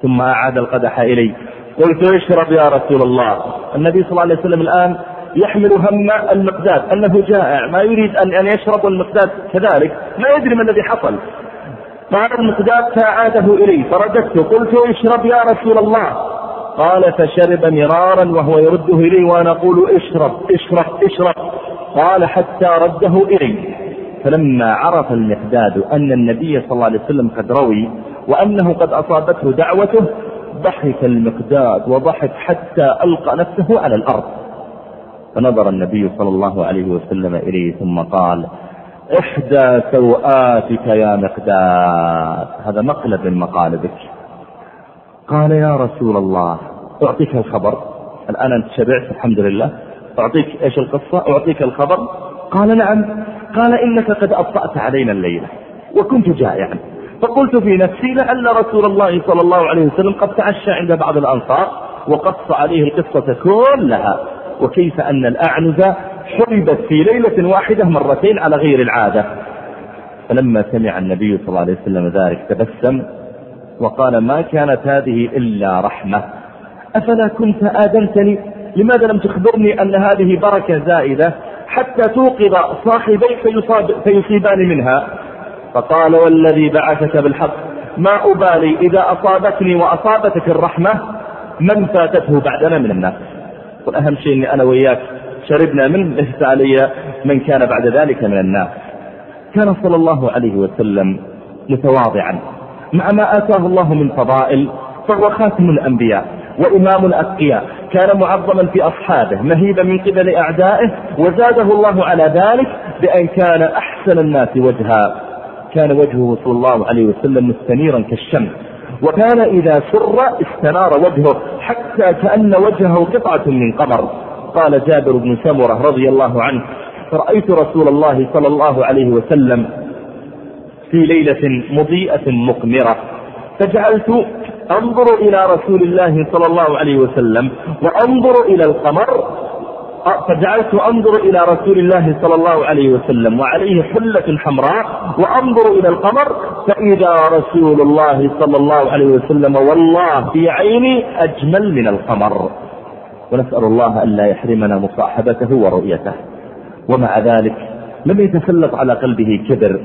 ثم أعاد القدح إلي قلت اشرب يا رسول الله؟ النبي صلى الله عليه وسلم الآن يحمل هم المقداد أنه جائع ما يريد أن يشرب المقداد كذلك ما يدري ما الذي حصل. قال المقداد فأعاده إلي فرددت قلت اشرب يا رسول الله؟ قال فشرب مرارا وهو يرده إلي وأنا أقول اشرب اشرب اشرب. قال حتى رده إلي. فلما عرف المقداد أن النبي صلى الله عليه وسلم قد روي وأنه قد أصابته دعوته ضحك المقداد وضحك حتى ألقى نفسه على الأرض. فنظر النبي صلى الله عليه وسلم إليه ثم قال إحدى سوآتك يا مقداد. هذا مقلب من مقالبك. قال يا رسول الله أعطيك الخبر. الآن أنت شبعت الحمد لله. أعطيك إيش القصة؟ أعطيك الخبر. قال نعم. قال إنك قد أبطأت علينا الليلة وكنت جائعا. فقلت في نفسي لعل رسول الله صلى الله عليه وسلم قد تعشى عند بعض الأنصار وقص عليه القصة كلها. وكيف أن الأعنز حربت في ليلة واحدة مرتين على غير العادة. فلما سمع النبي صلى الله عليه وسلم ذلك تبسم وقال ما كانت هذه إلا رحمة. أفلا كنت آذنتني؟ لماذا لم تخبرني أن هذه بركة زائدة حتى توقظ صاحبي فيصاب فيصيبان منها؟ فقال والذي بعثك بالحق ما أبالي إذا أصابتني وأصابتك الرحمة من فاتته بعدنا من الناس. والأهم شيء أني أنا وإياك شربنا منه ليس علي من كان بعد ذلك من الناس. كان صلى الله عليه وسلم متواضعا مع ما آتاه الله من فضائل فهو خاتم الأنبياء وإمام الأتقياء. كان معظما في أصحابه مهيبا من قبل أعدائه وزاده الله على ذلك بأن كان أحسن الناس وجها. كان وجهه صلى الله عليه وسلم مستنيرا كالشمس. وكان إذا سر استنار وجهه حتى كأن وجهه قطعة من قمر. قال جابر بن سمرة رضي الله عنه فرأيت رسول الله صلى الله عليه وسلم في ليلة مضيئة مقمرة. فجعلت أنظر إلى رسول الله صلى الله عليه وسلم وأنظر إلى القمر فجعلت أنظر إلى رسول الله صلى الله عليه وسلم وعليه حلة حمراء وأنظر إلى القمر فإذا رسول الله صلى الله عليه وسلم والله في عيني أجمل من القمر. ونسأل الله ألا يحرمنا مصاحبته ورؤيته. ومع ذلك لم يتسلط على قلبه كبر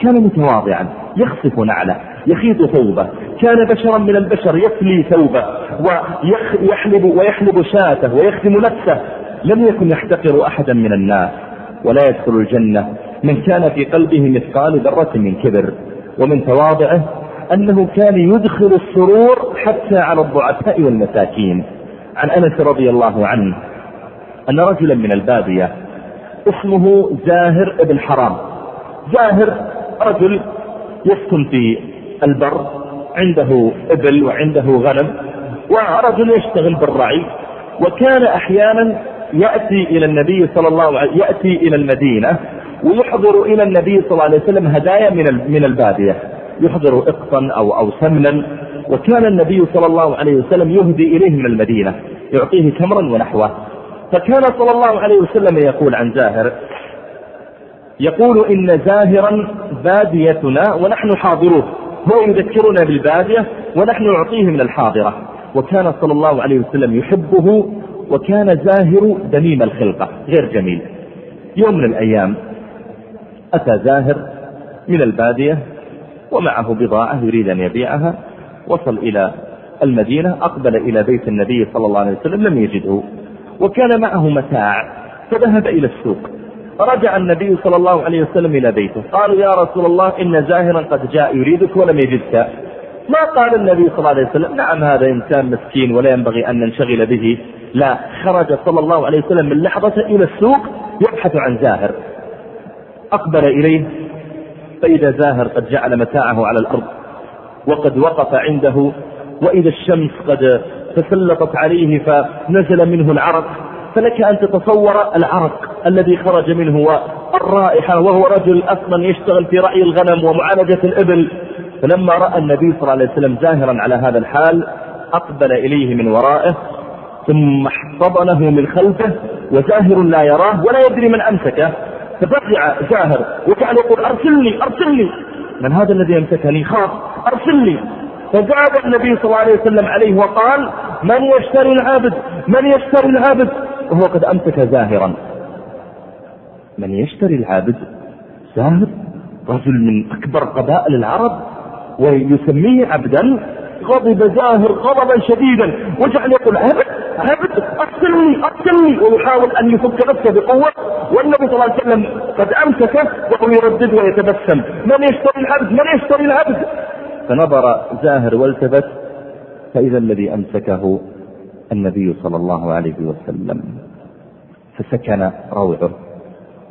كان متواضعا يخصف نعله يخيط ثوبه كان بشرا من البشر يفلي ثوبه ويحلب ويحلب شاته ويخدم نفسه لم يكن يحتقر أحدا من الناس ولا يدخل الجنة. من كان في قلبه مثقال ذرة من كبر. ومن تواضعه أنه كان يدخل السرور حتى على الضعفاء والمساكين. عن أنس رضي الله عنه أن رجلا من البادية اسمه زاهر بن حرام. زاهر رجل يسكن في البر عنده إبل وعنده غنم ورجل يشتغل بالرعي. وكان أحيانا يأتي إلى النبي صلى الله عليه يأتي إلى المدينة ويحضر إلى النبي صلى الله عليه وسلم هدايا من من البادية. يحضر اقطا أو أو سمنا. وكان النبي صلى الله عليه وسلم يهدي إليه من المدينة يعطيه تمرا ونحوه. فكان صلى الله عليه وسلم يقول عن زاهر يقول إن زاهرا باديتنا ونحن حاضروه. هو يذكرنا بالبادية ونحن نعطيه من الحاضرة. وكان صلى الله عليه وسلم يحبه وكان زاهر دميم الخلقة غير جميل. يوم من الأيام أتى زاهر من البادية ومعه بضاعة يريد أن يبيعها وصل إلى المدينة أقبل إلى بيت النبي صلى الله عليه وسلم لم يجده وكان معه متاع فذهب إلى السوق. رجع النبي صلى الله عليه وسلم إلى بيته قالوا يا رسول الله إن زاهرا قد جاء يريدك ولم يجدك. ما قال النبي صلى الله عليه وسلم؟ نعم هذا إنسان مسكين ولا ينبغي أن ننشغل به. لا خرج صلى الله عليه وسلم من لحظة إلى السوق يبحث عن زاهر. أقبل إليه فإذا زاهر قد جعل متاعه على الأرض وقد وقف عنده وإذا الشمس قد تسلطت عليه فنزل منه العرق فلك أن تتصور العرق الذي خرج منه والرائحة وهو رجل أصلا يشتغل في رعي الغنم ومعالجة الإبل. فلما رأى النبي صلى الله عليه وسلم زاهرا على هذا الحال أقبل إليه من ورائه ثم احتضنه من خلفه وزاهر لا يراه ولا يدري من أمسكه. ففزع زاهر وجعل يقول أرسلني أرسلني. من هذا الذي أمسكني؟ خاف. أرسلني. فزاد النبي صلى الله عليه وسلم عليه وقال من يشتري العبد من يشتري العبد وهو قد أمسك زاهرا. من يشتري العبد زاهر رجل من أكبر قبائل العرب ويسميه عبدا. غضب زاهر غضبا شديدا وجعل يقول عبد عبد أقتلني أقتلني ويحاول أن يفك نفسه بقوة والنبي صلى الله عليه وسلم قد امسكه وهو يردد ويتبسم. من يشتري العبد من يشتري العبد فنظر زاهر والتفت فإذا الذي أمسكه النبي صلى الله عليه وسلم. فسكن روعه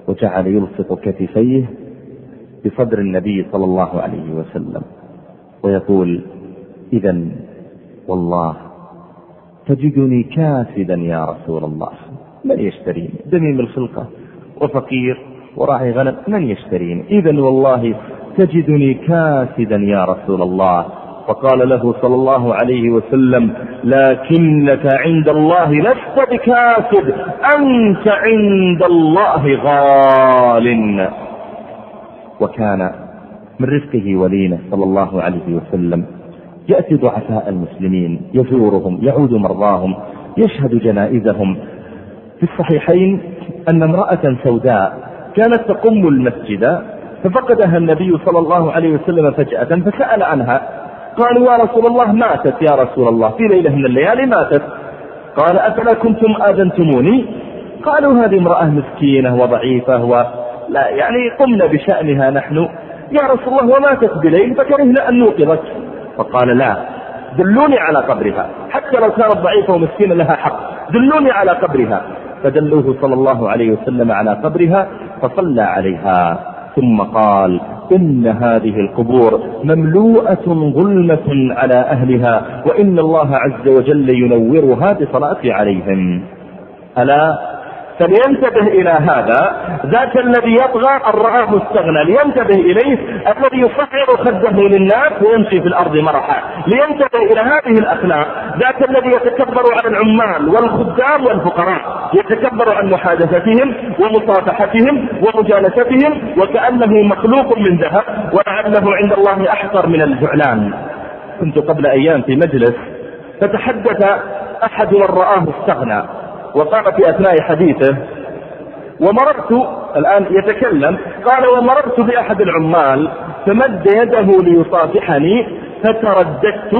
وجعل يلصق كتفيه بصدر النبي صلى الله عليه وسلم. ويقول إذا والله تجدني كاسدا يا رسول الله. من يشتريني؟ دميم الخلقة وفقير وراعي غنم من يشتريني؟ إذا والله تجدني كاسدا يا رسول الله. فقال له صلى الله عليه وسلم لكنك عند الله لست بكاسد أنت عند الله غال. وكان من رفقه ولينة صلى الله عليه وسلم. يأتي ضعفاء المسلمين يزورهم يعود مرضاهم يشهد جنائزهم. في الصحيحين أن امرأة سوداء كانت تقم المسجد ففقدها النبي صلى الله عليه وسلم فجأة فسأل عنها. قالوا يا رسول الله ماتت يا رسول الله في ليلة من الليالي ماتت. قال أفلا كنتم آذنتموني؟ قالوا هذه امرأة مسكينة وضعيفة ولا يعني قمنا بشأنها نحن. يا رسول الله وماتت بليل فكرهنا أن نوقظك. فقال لا دلوني على قبرها حتى لو كانت ضعيفة ومسكينة لها حق دلوني على قبرها. فدلوه صلى الله عليه وسلم على قبرها فصلى عليها. ثم قال إن هذه القبور مملوءة ظلمة على أهلها وإن الله عز وجل ينورها بصلاة عليهم. ألا فلينتبه إلى هذا. ذاك الذي يطغى أن رآه مستغنى. لينتبه إليه الذي يصعر خده للناس ويمشي في الأرض مرحا. لينتبه إلى هذه الأخلاق. ذاك الذي يتكبر على العمال والخدام والفقراء. يتكبر عن محادثتهم ومصافحتهم ومجالستهم وكأنه مخلوق من ذهب ولعله عند الله أحقر من الجعلان. كنت قبل أيام في مجلس. فتحدث أحد من رآه استغنى وقال في أثناء حديثه ومررت الآن يتكلم قال ومررت بأحد العمال فمد يده ليصافحني فترددت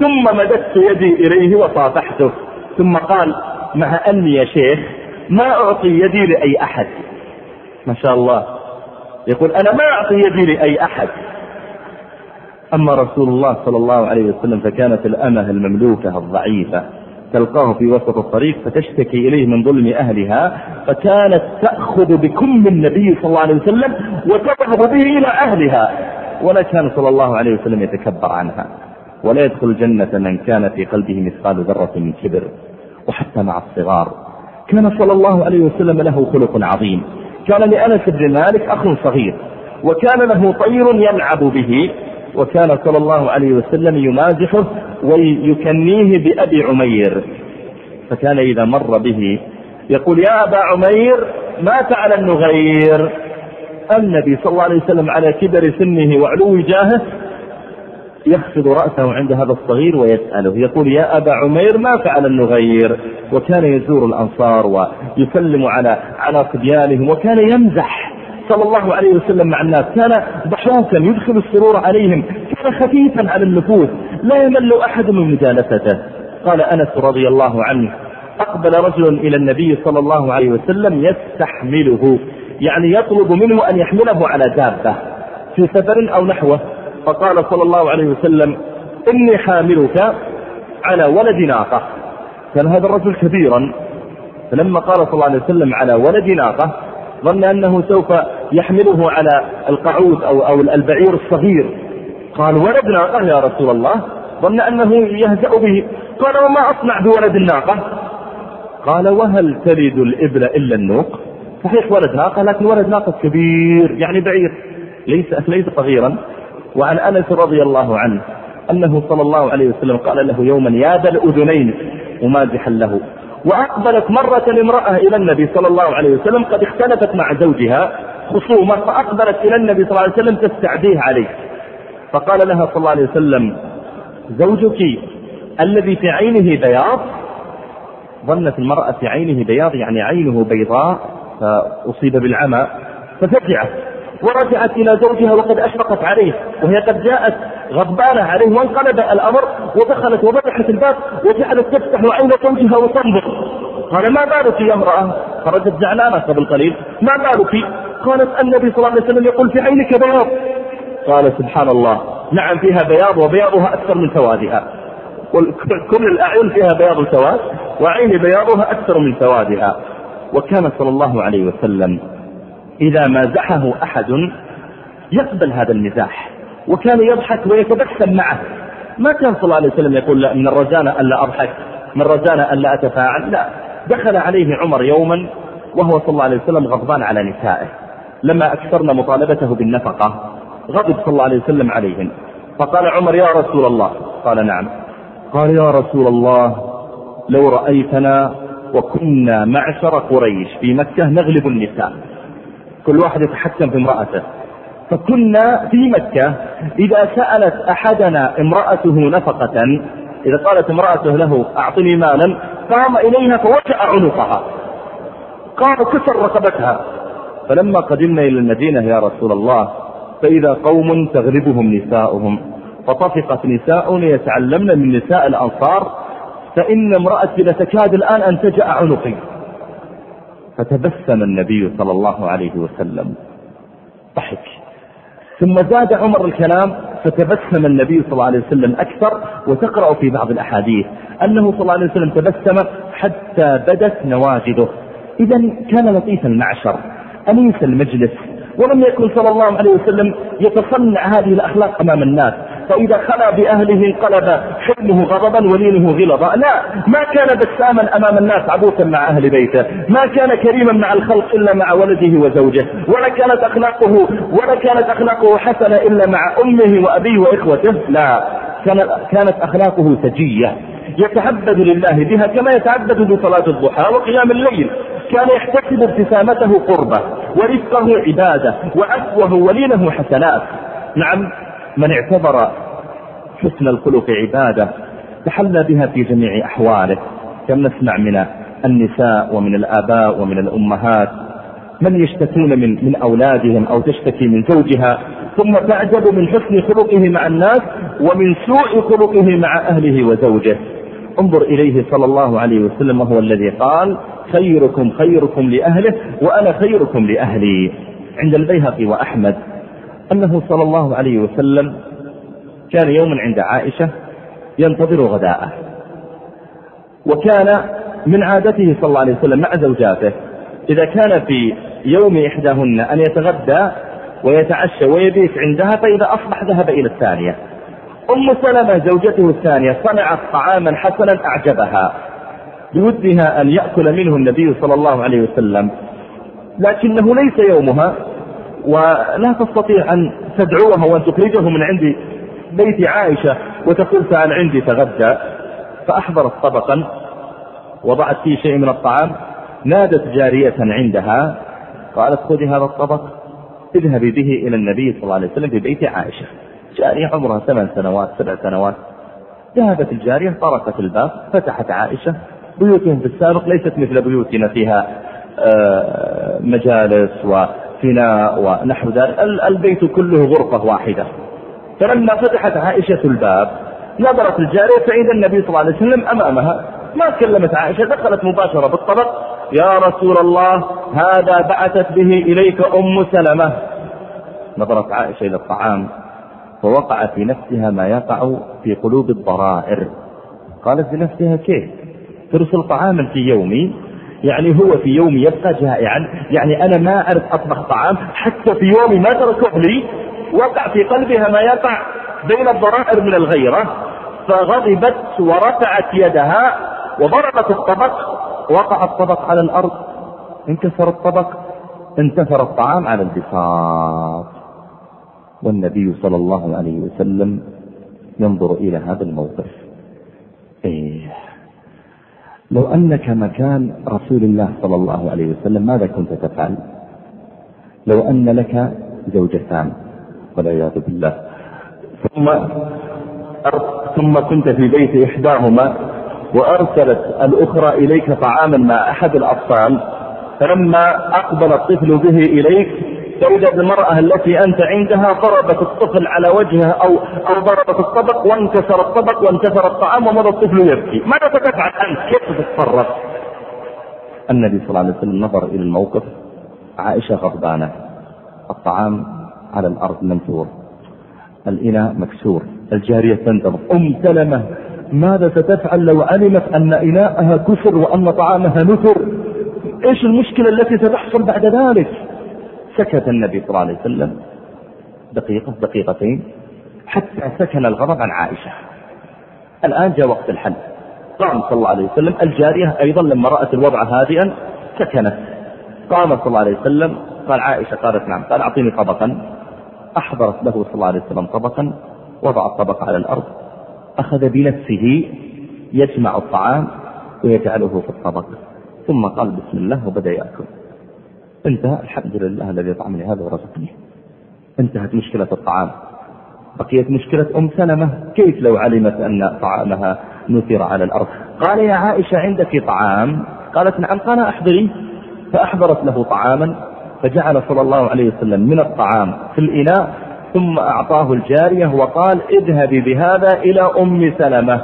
ثم مددت يدي إليه وصافحته. ثم قال مع أني يا شيخ ما أعطي يدي لأي أحد. ما شاء الله. يقول أنا ما أعطي يدي لأي أحد. أما رسول الله صلى الله عليه وسلم فكانت الأمة المملوكة الضعيفة. تلقاه في وسط الطريق فتشتكي إليه من ظلم أهلها فكانت تأخذ بكم النبي صلى الله عليه وسلم وتذهب به إلى أهلها. ولا كان صلى الله عليه وسلم يتكبر عنها. ولا يدخل الجنة من كان في قلبه مثقال ذرة من كبر. وحتى مع الصغار. كان صلى الله عليه وسلم له خلق عظيم. كان لأنس بن مالك أخ صغير. وكان له طير يلعب به. وكان صلى الله عليه وسلم يمازحه ويكنيه بأبي عمير. فكان إذا مر به يقول يا أبا عمير ما فعل النغير؟ النبي صلى الله عليه وسلم على كبر سنه وعلو جاهه يخفض رأسه عند هذا الصغير ويسأله. يقول يا أبا عمير ما فعل النغير؟ وكان يزور الأنصار ويسلم على على صبيانهم وكان يمزح صلى الله عليه وسلم مع الناس. كان ضحوكا يدخل السرور عليهم. كان خفيفا على النفوس. لا يمل أحد من مجالسته. قال أنس رضي الله عنه أقبل رجل إلى النبي صلى الله عليه وسلم يستحمله يعني يطلب منه أن يحمله على دابة في سفر أو نحوه. فقال صلى الله عليه وسلم إني حاملك على ولد ناقة. كان هذا الرجل كبيرا. فلما قال صلى الله عليه وسلم على ولد ناقة ظن أنه سوف يحمله على القعود أو, أو البعير الصغير. قال ولد ناقة يا رسول الله ظن أنه يهزأ به. قال وما أصنع بولد الناقة؟ قال وهل تلد الإبل إلا النوق؟ صحيح ولد ناقة لكن ولد ناقة كبير يعني بعير ليس ليس صغيرا. وعن أنس رضي الله عنه أنه صلى الله عليه وسلم قال له يوما يا ذا الأذنين ممازحا له. وأقبلت مرة امرأة إلى النبي صلى الله عليه وسلم قد اختلفت مع زوجها خصومة فأقبلت إلى النبي صلى الله عليه وسلم تستعديه عليه. فقال لها صلى الله عليه وسلم زوجك الذي في عينه بياض ظنت المرأة في عينه بياض يعني عينه بيضاء فأصيب بالعمى ففزعت ورجعت إلى زوجها وقد أشفقت عليه وهي قد جاءت غضبانة عليه وانقلب الأمر ودخلت وفتحت الباب وجعلت تفتح عين زوجها وتنظر قال ما بالك يا امرأة؟ خرجت زعلانة قبل قليل ما بالك؟ قالت النبي صلى الله عليه وسلم يقول في عينك بياض. قال سبحان الله نعم فيها بياض وبياضها أكثر من سوادها كل الأعين فيها بياض وسواد وعين بياضها أكثر من سوادها وكان صلى الله عليه وسلم إذا مازحه أحد يقبل هذا المزاح وكان يضحك ويتبسم معه. ما كان صلى الله عليه وسلم يقول لا من الرجاء ألا أضحك من الرجاء ألا أتفاعل. لا دخل عليه عمر يوما وهو صلى الله عليه وسلم غضبان على نسائه. لما أكثرن مطالبته بالنفقة غضب صلى الله عليه وسلم عليهم. فقال عمر يا رسول الله. قال نعم. قال يا رسول الله لو رأيتنا وكنا معشر قريش في مكة نغلب النساء. كل واحد يتحكم في امرأته. فكنا في مكة إذا سألت أحدنا امرأته نفقة إذا قالت امرأته له أعطني مالا قام إليها فوجع عنقها. قام كسر رقبتها. فلما قدمنا إلى المدينة يا رسول الله فإذا قوم تغلبهم نساؤهم. فطفقت نساء يتعلمن من نساء الأنصار فإن امرأتي لتكاد الآن أن تجأ عنقي. فتبسم النبي صلى الله عليه وسلم. ضحك. ثم زاد عمر الكلام فتبسم النبي صلى الله عليه وسلم أكثر. وتقرأ في بعض الأحاديث أنه صلى الله عليه وسلم تبسم حتى بدت نواجده إذا كان لطيف المعشر. أنيس المجلس ولم يكن صلى الله عليه وسلم يتصنع هذه الأخلاق أمام الناس. فإذا خلا بأهله انقلب حلمه غضبا ولينه غلظا. لا ما كان بساما أمام الناس عبوسا مع أهل بيته. ما كان كريما مع الخلق إلا مع ولده وزوجه. ولا كانت أخلاقه ولا كانت أخلاقه حسنة إلا مع أمه وأبيه وإخوته. لا كانت أخلاقه سجية. يتعبد لله بها كما يتعبد بصلاة الضحى وقيام الليل. كان يحتسب ابتسامته قربة. ورفقه عبادة وعفوه ولينه حسنات. نعم من اعتبر حسن الخلق عبادة تحلى بها في جميع أحواله. كم نسمع من النساء ومن الآباء ومن الأمهات من يشتكون من من أولادهم أو تشتكي من زوجها ثم تعجب من حسن خلقه مع الناس ومن سوء خلقه مع أهله وزوجه. انظر إليه صلى الله عليه وسلم وهو الذي قال خيركم خيركم لأهله وأنا خيركم لأهلي. عند البيهقي وأحمد أنه صلى الله عليه وسلم كان يوما عند عائشة ينتظر غداءه. وكان من عادته صلى الله عليه وسلم مع زوجاته إذا كان في يوم إحداهن أن يتغدى ويتعشى ويبيت عندها فإذا أصبح ذهب إلى الثانية. أم سلمة زوجته الثانية صنعت طعاما حسنا أعجبها بودها أن يأكل منه النبي صلى الله عليه وسلم. لكنه ليس يومها ولا تستطيع أن تدعوها وأن تخرجه من عند بيت عائشة وتقول تعال عندي تغدى. فأحضرت طبقا وضعت فيه شيء من الطعام نادت جارية عندها قالت خذي هذا الطبق اذهبي به إلى النبي صلى الله عليه وسلم في بيت عائشة. جارية عمرها ثمان سنوات سبع سنوات. ذهبت الجارية طرقت الباب فتحت عائشة. بيوتهم في السابق ليست مثل بيوتنا فيها آه، مجالس وفناء ونحو ذلك. البيت كله غرفة واحدة. فلما فتحت عائشة الباب نظرت الجارية فإذا النبي صلى الله عليه وسلم أمامها ما كلمت عائشة دخلت مباشرة بالطبق. يا رسول الله هذا بعثت به إليك أم سلمة. نظرت عائشة إلى الطعام. فوقع في نفسها ما يقع في قلوب الضرائر. قالت لنفسها كيف؟ ترسل طعاما في يومي؟ يعني هو في يومي يبقى جائعا؟ يعني أنا ما أعرف أطبخ طعام حتى في يومي ما تركه لي؟ وقع في قلبها ما يقع بين الضرائر من الغيرة؟ فغضبت ورفعت يدها وضربت الطبق وقع الطبق على الأرض. انكسر الطبق انتثر الطعام على البساط. والنبي صلى الله عليه وسلم ينظر إلى هذا الموقف. إيه. لو أنك مكان رسول الله صلى الله عليه وسلم ماذا كنت تفعل؟ لو أن لك زوجتان والعياذ بالله. ثم ثم كنت في بيت إحداهما وأرسلت الأخرى إليك طعاما مع أحد الأطفال فلما أقبل الطفل به إليك توجد المرأة التي أنت عندها ضربت الطفل على وجهه أو أو ضربت الطبق وانكسر الطبق وانكسر الطعام ومضى الطفل يبكي، ماذا ستفعل أنت؟ كيف تتصرف؟ النبي صلى الله عليه وسلم نظر إلى الموقف. عائشة غضبانة. الطعام على الأرض منثور. الإناء مكسور. الجارية تنتظر. أم سلمة ماذا ستفعل لو علمت أن إناءها كسر وأن طعامها نثر؟ إيش المشكلة التي ستحصل بعد ذلك؟ سكت النبي صلى الله عليه وسلم دقيقة دقيقتين حتى سكن الغضب عن عائشة. الآن جاء وقت الحل. قام صلى الله عليه وسلم. الجارية أيضا لما رأت الوضع هادئا سكنت. قام صلى الله عليه وسلم. قال عائشة قالت نعم. قال أعطيني طبقا. أحضرت له صلى الله عليه وسلم طبقا. وضع الطبق على الأرض. أخذ بنفسه يجمع الطعام ويجعله في الطبق. ثم قال بسم الله وبدأ يأكل. انتهى الحمد لله الذي طعمني هذا ورزقني. انتهت مشكلة الطعام. بقيت مشكلة أم سلمة. كيف لو علمت أن طعامها نثر على الأرض؟ قال يا عائشة عندك طعام؟ قالت نعم قال أحضري. فأحضرت له طعاما فجعل صلى الله عليه وسلم من الطعام في الإناء ثم أعطاه الجارية وقال اذهبي بهذا إلى أم سلمة.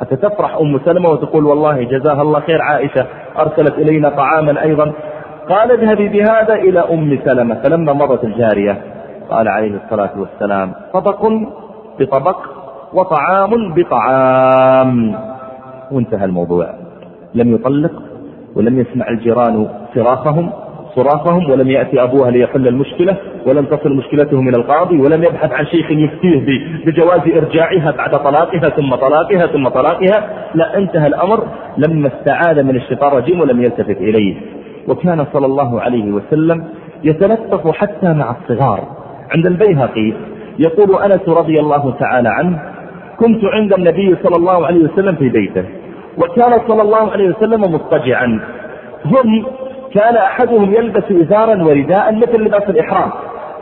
حتى تفرح أم سلمة وتقول والله جزاها الله خير عائشة أرسلت إلينا طعاما أيضا. قال اذهبي بهذا إلى أم سلمة. فلما مضت الجارية. قال عليه الصلاة والسلام طبق بطبق وطعام بطعام. وانتهى الموضوع. لم يطلق ولم يسمع الجيران صراخهم صراخهم ولم يأتي أبوها ليحل المشكلة ولم تصل مشكلته من القاضي ولم يبحث عن شيخ يفتيه بجواز إرجاعها بعد طلاقها ثم طلاقها ثم طلاقها. لا انتهى الأمر. لما استعاذ من الشيطان الرجيم ولم يلتفت إليه. وكان صلى الله عليه وسلم يتلطف حتى مع الصغار. عند البيهقي يقول أنس رضي الله تعالى عنه كنت عند النبي صلى الله عليه وسلم في بيته وكان صلى الله عليه وسلم مضطجعا. هم كان أحدهم يلبس إزارا ورداء مثل لباس الإحرام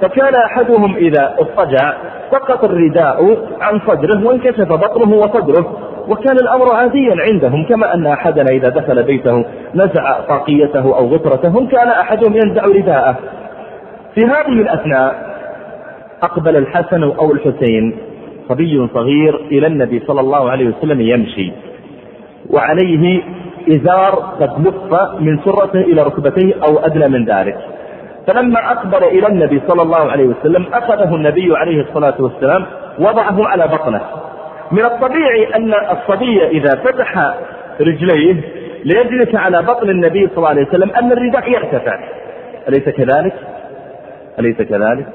فكان أحدهم إذا اضطجع سقط الرداء عن صدره وانكشف بطنه وصدره وكان الأمر عاديا عندهم كما أن أحدنا إذا دخل بيته نزع طاقيته أو غطرته كان أحدهم ينزع رداءه. في هذه الأثناء أقبل الحسن أو الحسين صبي صغير إلى النبي صلى الله عليه وسلم يمشي وعليه إزار قد لف من سرته إلى ركبتيه أو أدنى من ذلك. فلما أقبل إلى النبي صلى الله عليه وسلم أخذه النبي عليه الصلاة والسلام وضعه على بطنه من الطبيعي أن الصبي إذا فتح رجليه ليجلس على بطن النبي صلى الله عليه وسلم أن الرداء يرتفع أليس كذلك؟ أليس كذلك؟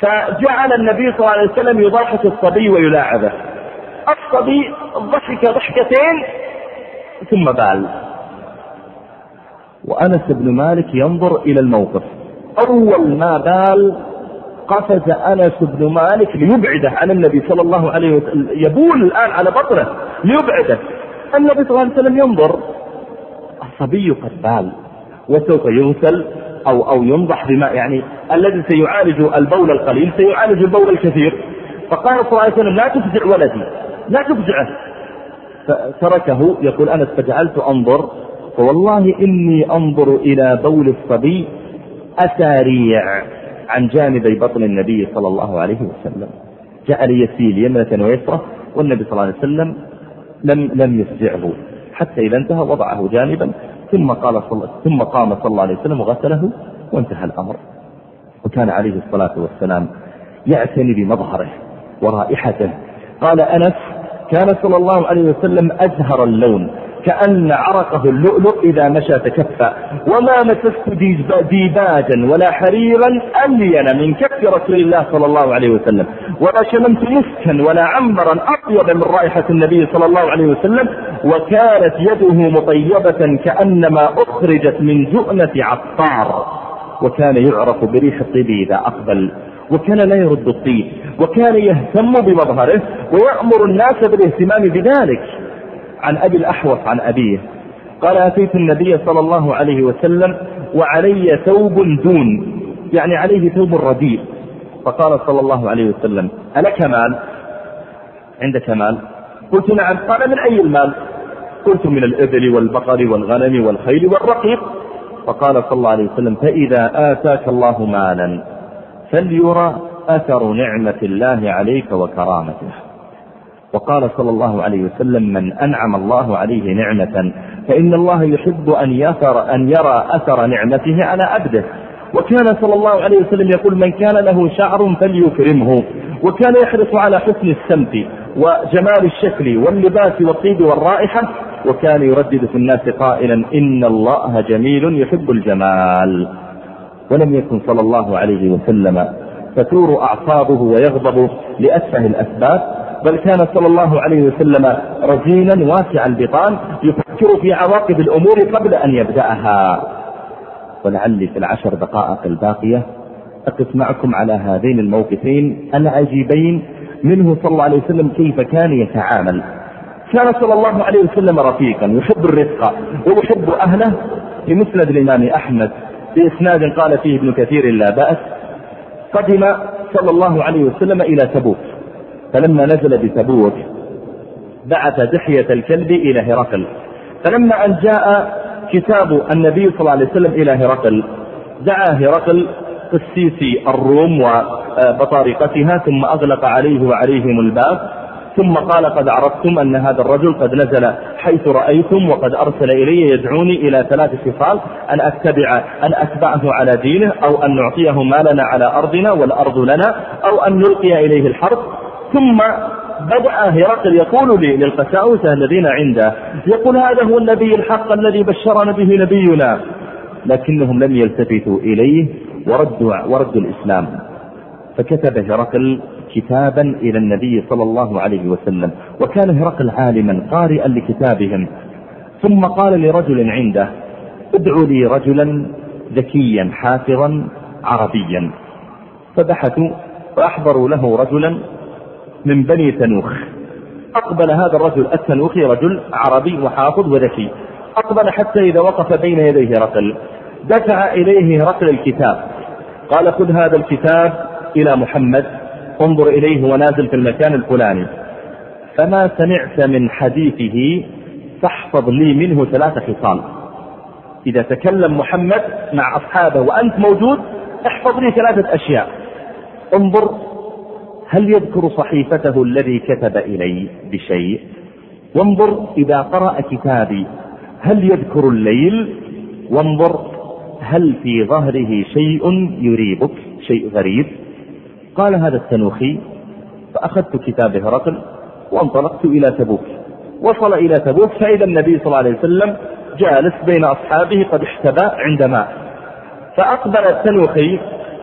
فجعل النبي صلى الله عليه وسلم يضحك الصبي ويلاعبه الصبي ضحك ضحكتين ثم بال وأنس بن مالك ينظر إلى الموقف. أول ما بال قفز أنس بن مالك ليبعده عن النبي صلى الله عليه وسلم يبول الآن على بطنه ليبعده. النبي صلى الله عليه وسلم ينظر. الصبي قد بال وسوف يغسل أو أو ينضح بماء يعني الذي سيعالج البول القليل سيعالج البول الكثير. فقال صلى الله عليه وسلم لا تفزع ولدي لا تفزعه. فتركه يقول أنس فجعلت أنظر فوالله إني أنظر إلى بول الصبي أساريع عن جانبي بطن النبي صلى الله عليه وسلم. جعل يسيل يمنة ويسرة والنبي صلى الله عليه وسلم لم لم يفزعه حتى إذا انتهى وضعه جانبا ثم قال صل... ثم قام صلى الله عليه وسلم وغسله وانتهى الأمر. وكان عليه الصلاة والسلام يعتني بمظهره ورائحته. قال أنس كان صلى الله عليه وسلم أزهر اللون كأن عرقه اللؤلؤ إذا مشى تكفى. وما مسست ديباجا ولا حريرا ألين من كف رسول الله صلى الله عليه وسلم. ولا شممت مسكا ولا عنبرا أطيب من رائحة النبي صلى الله عليه وسلم. وكانت يده مطيبة كأنما أخرجت من جؤنة عطار. وكان يعرف بريح الطيب إذا أقبل. وكان لا يرد الطيب. وكان يهتم بمظهره ويأمر الناس بالاهتمام بذلك. عن أبي الأحوص عن أبيه. قال أتيت النبي صلى الله عليه وسلم وعلي ثوب دون يعني عليه ثوب رديء. فقال صلى الله عليه وسلم ألك مال؟ عندك مال؟ قلت نعم. قال من أي المال؟ قلت من الإبل والبقر والغنم والخيل والرقيق. فقال صلى الله عليه وسلم فإذا آتاك الله مالا فليرى أثر نعمة الله عليك وكرامته. وقال صلى الله عليه وسلم من أنعم الله عليه نعمة فإن الله يحب أن يثر أن يرى أثر نعمته على عبده. وكان صلى الله عليه وسلم يقول من كان له شعر فليكرمه. وكان يحرص على حسن السمت وجمال الشكل واللباس والطيب والرائحة وكان يردد في الناس قائلا إن الله جميل يحب الجمال. ولم يكن صلى الله عليه وسلم تثور أعصابه ويغضب لأسفه الأسباب بل كان صلى الله عليه وسلم رزينا واسع البطان يفكر في عواقب الأمور قبل أن يبدأها. ولعلي في العشر دقائق الباقية أقف معكم على هذين الموقفين العجيبين منه صلى الله عليه وسلم كيف كان يتعامل. كان صلى الله عليه وسلم رفيقا يحب الرفق ويحب أهله في مسند الإمام أحمد بإسناد قال فيه ابن كثير لا بأس قدم صلى الله عليه وسلم إلى تبوك. فلما نزل بتبوك بعث دحية الكلب إلى هرقل. فلما أن جاء كتاب النبي صلى الله عليه وسلم إلى هرقل دعا هرقل قسيس الروم وبطارقتها ثم أغلق عليه وعليهم الباب ثم قال قد عرفتم أن هذا الرجل قد نزل حيث رأيتم وقد أرسل إلي يدعوني إلى ثلاث خصال أن أتبع أن أتبعه على دينه أو أن نعطيه مالنا على أرضنا والأرض لنا أو أن نلقي إليه الحرب. ثم بدأ هرقل يقول للقساوسة الذين عنده يقول هذا هو النبي الحق الذي بشرنا به نبينا لكنهم لم يلتفتوا إليه وردوا, وردوا الإسلام. فكتب هرقل كتابا إلى النبي صلى الله عليه وسلم وكان هرقل عالما قارئا لكتابهم. ثم قال لرجل عنده ادعوا لي رجلا ذكيا حافظا عربيا. فبحثوا فأحضروا له رجلا من بني تنوخ. أقبل هذا الرجل التنوخي رجل عربي وحافظ وذكي. أقبل حتى إذا وقف بين يديه هرقل دفع إليه هرقل الكتاب. قال خذ هذا الكتاب إلى محمد. انظر إليه ونازل في المكان الفلاني. فما سمعت من حديثه فاحفظ لي منه ثلاث خصال. إذا تكلم محمد مع أصحابه وأنت موجود احفظ لي ثلاثة أشياء. انظر هل يذكر صحيفته الذي كتب إلي بشيء؟ وانظر إذا قرأ كتابي هل يذكر الليل؟ وانظر هل في ظهره شيء يريبك؟ شيء غريب؟ قال هذا التنوخي فأخذت كتاب هرقل وانطلقت إلى تبوك. وصل إلى تبوك فإذا النبي صلى الله عليه وسلم جالس بين أصحابه قد احتبى عند ماء فأقبل التنوخي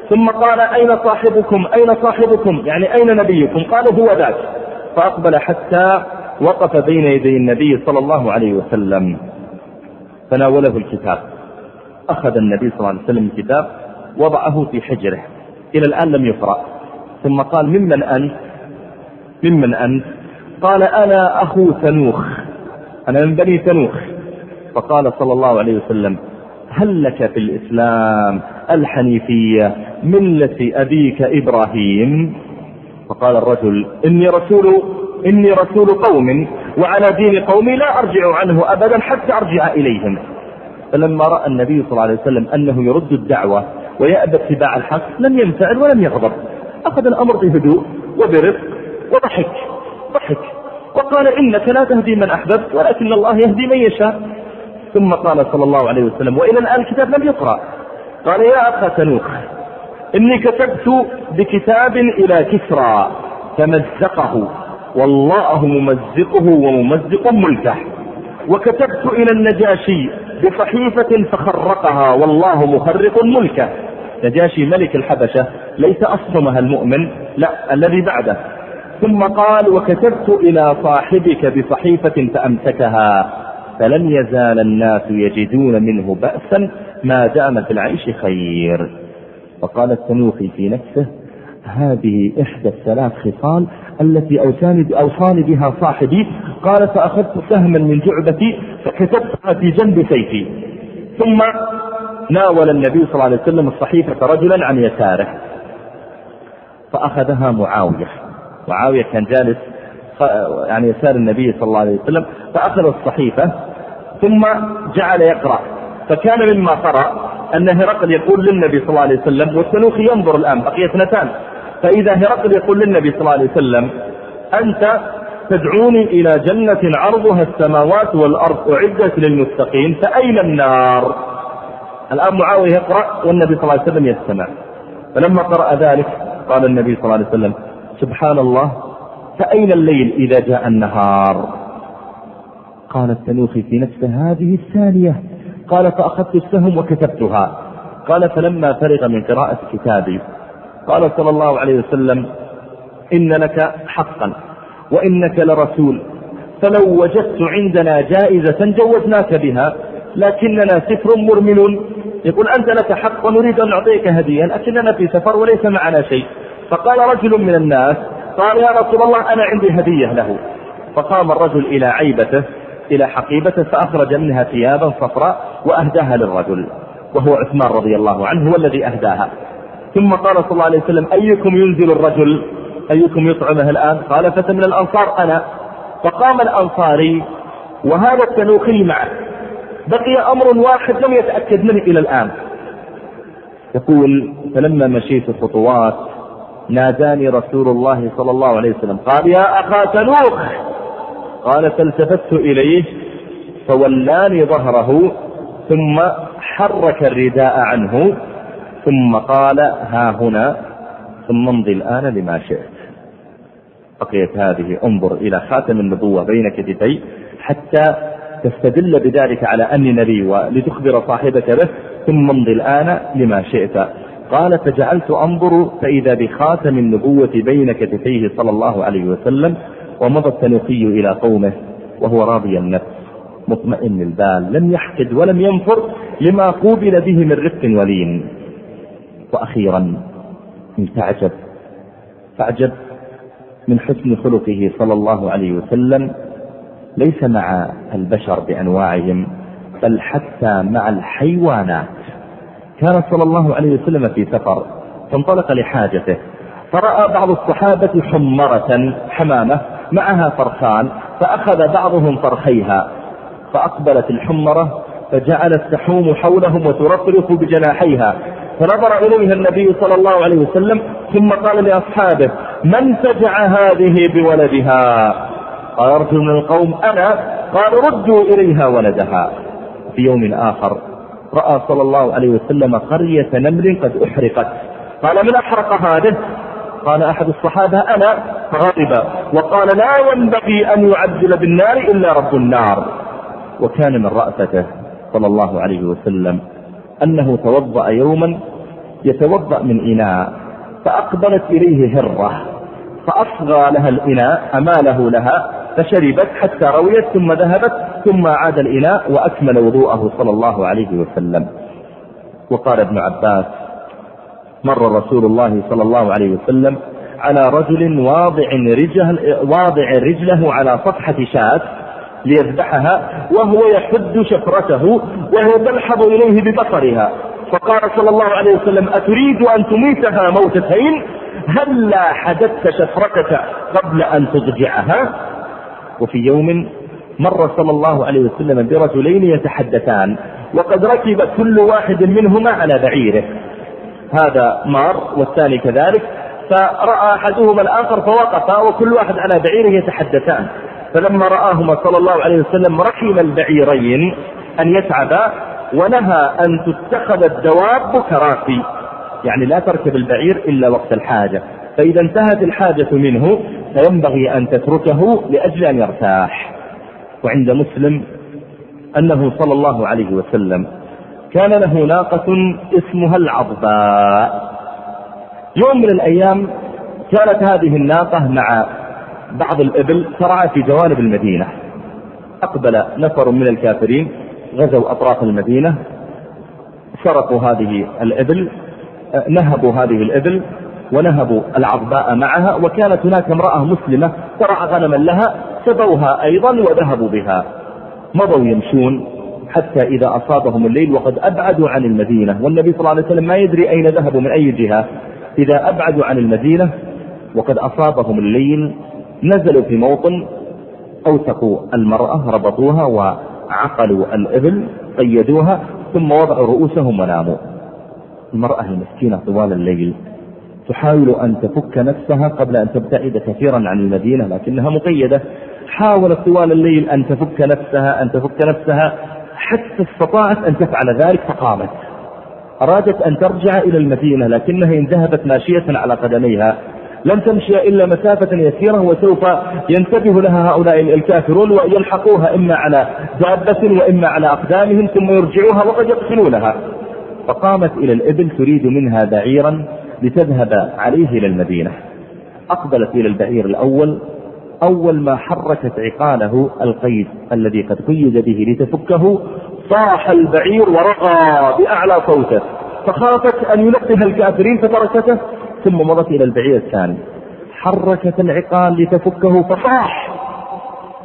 ثم قال أين صاحبكم؟ أين صاحبكم؟ يعني أين نبيكم؟ قالوا هو ذاك. فأقبل حتى وقف بين يدي النبي صلى الله عليه وسلم. فناوله الكتاب. أخذ النبي صلى الله عليه وسلم الكتاب وضعه في حجره. إلى الآن لم يقرأ. ثم قال ممن أنت؟ ممن أنت؟ قال أنا أخو تنوخ. أنا من بني تنوخ. فقال صلى الله عليه وسلم هل لك في الإسلام الحنيفية ملة أبيك إبراهيم؟ فقال الرجل إني رسول إني رسول قوم وعلى دين قومي لا أرجع عنه أبدا حتى أرجع إليهم. فلما رأى النبي صلى الله عليه وسلم أنه يرد الدعوة ويأبى اتباع الحق لم ينفعل ولم يغضب. أخذ الأمر بهدوء وبرفق وضحك ضحك. وقال إنك لا تهدي من أحببت ولكن الله يهدي من يشاء. ثم قال صلى الله عليه وسلم وإلى الآن الكتاب لم يقرأ. قال يا أخا تنوخ إني كتبت بكتاب إلى كسرى فمزقه والله ممزقه وممزق ملكه وكتبت إلى النجاشي بصحيفة فخرقها والله مخرق ملكه. نجاشي ملك الحبشة ليس أصهمها المؤمن لا الذي بعده. ثم قال وكتبت إلى صاحبك بصحيفة فأمسكها. فلم يزال الناس يجدون منه بأسا ما دام في العيش خير. وقال التنوخي في نفسه هذه إحدى الثلاث خصال التي أوصاني أوصاني بها صاحبي. قال فأخذت سهما من جعبتي فكتبتها في جنب سيفي. ثم ناول النبي صلى الله عليه وسلم الصحيفة رجلا عن يساره فأخذها معاوية. معاوية كان جالس يعني يسار النبي صلى الله عليه وسلم فأخذ الصحيفة ثم جعل يقرأ. فكان مما قرأ أن هرقل يقول للنبي صلى الله عليه وسلم والسنوخي ينظر الآن بقي اثنتان. فإذا هرقل يقول للنبي صلى الله عليه وسلم أنت تدعوني إلى جنة عرضها السماوات والأرض أعدت للمتقين فأين النار؟ الآن معاوية يقرأ والنبي صلى الله عليه وسلم يستمع. فلما قرأ ذلك قال النبي صلى الله عليه وسلم سبحان الله فأين الليل إذا جاء النهار؟ قال التنوخي في نفسه هذه الثانية. قال فأخذت السهم وكتبتها. قال فلما فرغ من قراءة كتابي. قال صلى الله عليه وسلم إن لك حقا وإنك لرسول. فلو وجدت عندنا جائزة جوزناك بها لكننا سفر مرمل يقول أنت لك حق ونريد أن نعطيك هدية لكننا في سفر وليس معنا شيء. فقال رجل من الناس قال يا رسول الله أنا عندي هدية له. فقام الرجل إلى عيبته إلى حقيبته فأخرج منها ثيابا صفراء وأهداها للرجل وهو عثمان رضي الله عنه هو الذي أهداها. ثم قال صلى الله عليه وسلم أيكم ينزل الرجل؟ أيكم يطعمه الآن؟ قال فتى من الأنصار؟ أنا. فقام الأنصاري وهذا التنوخي معه. بقي أمر واحد لم يتأكد منه إلى الآن. يقول فلما مشيت خطوات ناداني رسول الله صلى الله عليه وسلم. قال يا أخا تنوخ. قال فالتفت إليه فولاني ظهره ثم حرك الرداء عنه ثم قال ها هنا ثم امضي الآن لما شئت. بقيت هذه انظر إلى خاتم النبوة بين كتفي حتى تستدل بذلك على أني نبي ولتخبر صاحبك به ثم امضي الآن لما شئت. قال فجعلت أنظر فإذا بخاتم النبوة بين كتفيه صلى الله عليه وسلم ومضى التنوخي إلى قومه وهو راضي النفس مطمئن البال لم يحقد ولم ينفر لما قوبل به من رفق ولين. وأخيرا تعجب فأعجب من حسن خلقه صلى الله عليه وسلم ليس مع البشر بأنواعهم بل حتى مع الحيوانات. كان صلى الله عليه وسلم في سفر فانطلق لحاجته. فرأى بعض الصحابة حمرة حمامة معها فرخان فأخذ بعضهم فرخيها. فأقبلت الحمرة فجعلت تحوم حولهم وترفرف بجناحيها. فنظر إليها النبي صلى الله عليه وسلم ثم قال لأصحابه من فجع هذه بولدها؟ قال رجل من القوم أنا. قال ردوا إليها ولدها. في يوم آخر رأى صلى الله عليه وسلم قرية نمل قد أحرقت. قال من أحرق هذه؟ قال أحد الصحابة أنا فغضب. وقال لا ينبغي أن يعجل بالنار إلا رب النار. وكان من رأفته صلى الله عليه وسلم أنه توضأ يوما يتوضأ من إناء فأقبلت إليه هرة فأصغى لها الإناء أماله لها فشربت حتى رويت ثم ذهبت ثم عاد الإناء وأكمل وضوءه صلى الله عليه وسلم. وقال ابن عباس مر رسول الله صلى الله عليه وسلم على رجل واضع رجله, واضع رجله على صفحة شاة ليذبحها وهو يحد شفرته وهو تلحظ إليه ببصرها. فقال صلى الله عليه وسلم أتريد أن تميتها موتتين؟ هل لا حدثت شفرتك قبل أن تضجعها. وفي يوم مر صلى الله عليه وسلم برجلين يتحدثان وقد ركب كل واحد منهما على بعيره. هذا مار والثاني كذلك فرأى أحدهما الآخر فوقف وكل واحد على بعيره يتحدثان. فلما رآهما صلى الله عليه وسلم رحم البعيرين أن يتعبا ونهى أن تتخذ الدواب كراسي. يعني لا تركب البعير إلا وقت الحاجة. فإذا انتهت الحاجة منه فينبغي أن تتركه لأجل أن يرتاح. وعند مسلم أنه صلى الله عليه وسلم كان له ناقة اسمها العضباء. يوم من الأيام كانت هذه الناقة مع بعض الإبل ترعى في جوانب المدينة. أقبل نفر من الكافرين غزوا أطراف المدينة سرقوا هذه الإبل نهبوا هذه الإبل ونهبوا العظباء معها وكانت هناك امرأة مسلمة ترعى غنما لها سبوها أيضا وذهبوا بها. مضوا يمشون حتى إذا أصابهم الليل وقد أبعدوا عن المدينة. والنبي صلى الله عليه وسلم ما يدري أين ذهبوا من أي جهة. إذا أبعدوا عن المدينة وقد أصابهم الليل نزلوا في موطن أوثقوا المرأة ربطوها وعقلوا الإبل قيدوها ثم وضعوا رؤوسهم وناموا. المرأة المسكينة طوال الليل. تحاول أن تفك نفسها قبل أن تبتعد كثيرا عن المدينة لكنها مقيدة. حاولت طوال الليل أن تفك نفسها أن تفك نفسها حتى استطاعت أن تفعل ذلك فقامت. أرادت أن ترجع إلى المدينة لكنها إن ذهبت ماشية على قدميها. لن تمشي إلا مسافة يسيرة وسوف ينتبه لها هؤلاء الكافرون ويلحقوها إما على دابة وإما على أقدامهم ثم يرجعوها وقد يقتلونها. فقامت إلى الإبل تريد منها بعيرا. لتذهب عليه إلى المدينة. أقبلت إلى البعير الأول أول ما حركت عقاله القيد الذي قد قيد به لتفكه صاح البعير ورقى بأعلى صوته فخافت أن ينقذ الكافرين فتركته ثم مضت إلى البعير الثاني. حركت العقال لتفكه فصاح!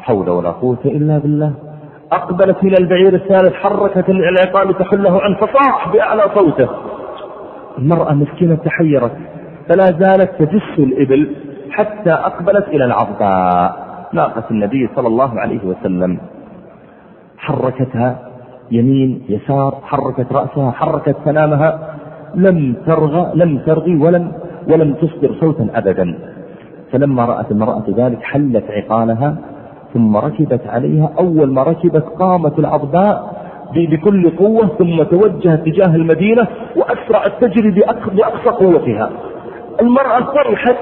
حول ولا قوة إلا بالله. أقبلت من البعير الثالث حركت العقال لتحله عنه فصاح بأعلى صوته. المرأة مسكينة تحيرت فلا زالت تجس الإبل حتى أقبلت إلى العضباء ناقة النبي صلى الله عليه وسلم. حركتها يمين يسار حركت رأسها حركت سنامها. لم ترغى لم ترغي ولم ولم تصدر صوتا أبدا. فلما رأت المرأة ذلك حلت عقالها ثم ركبت عليها. أول ما ركبت قامت العضباء بكل قوة ثم توجهت تجاه المدينة وأسرعت تجري بأقصى قوتها. المرأة فرحت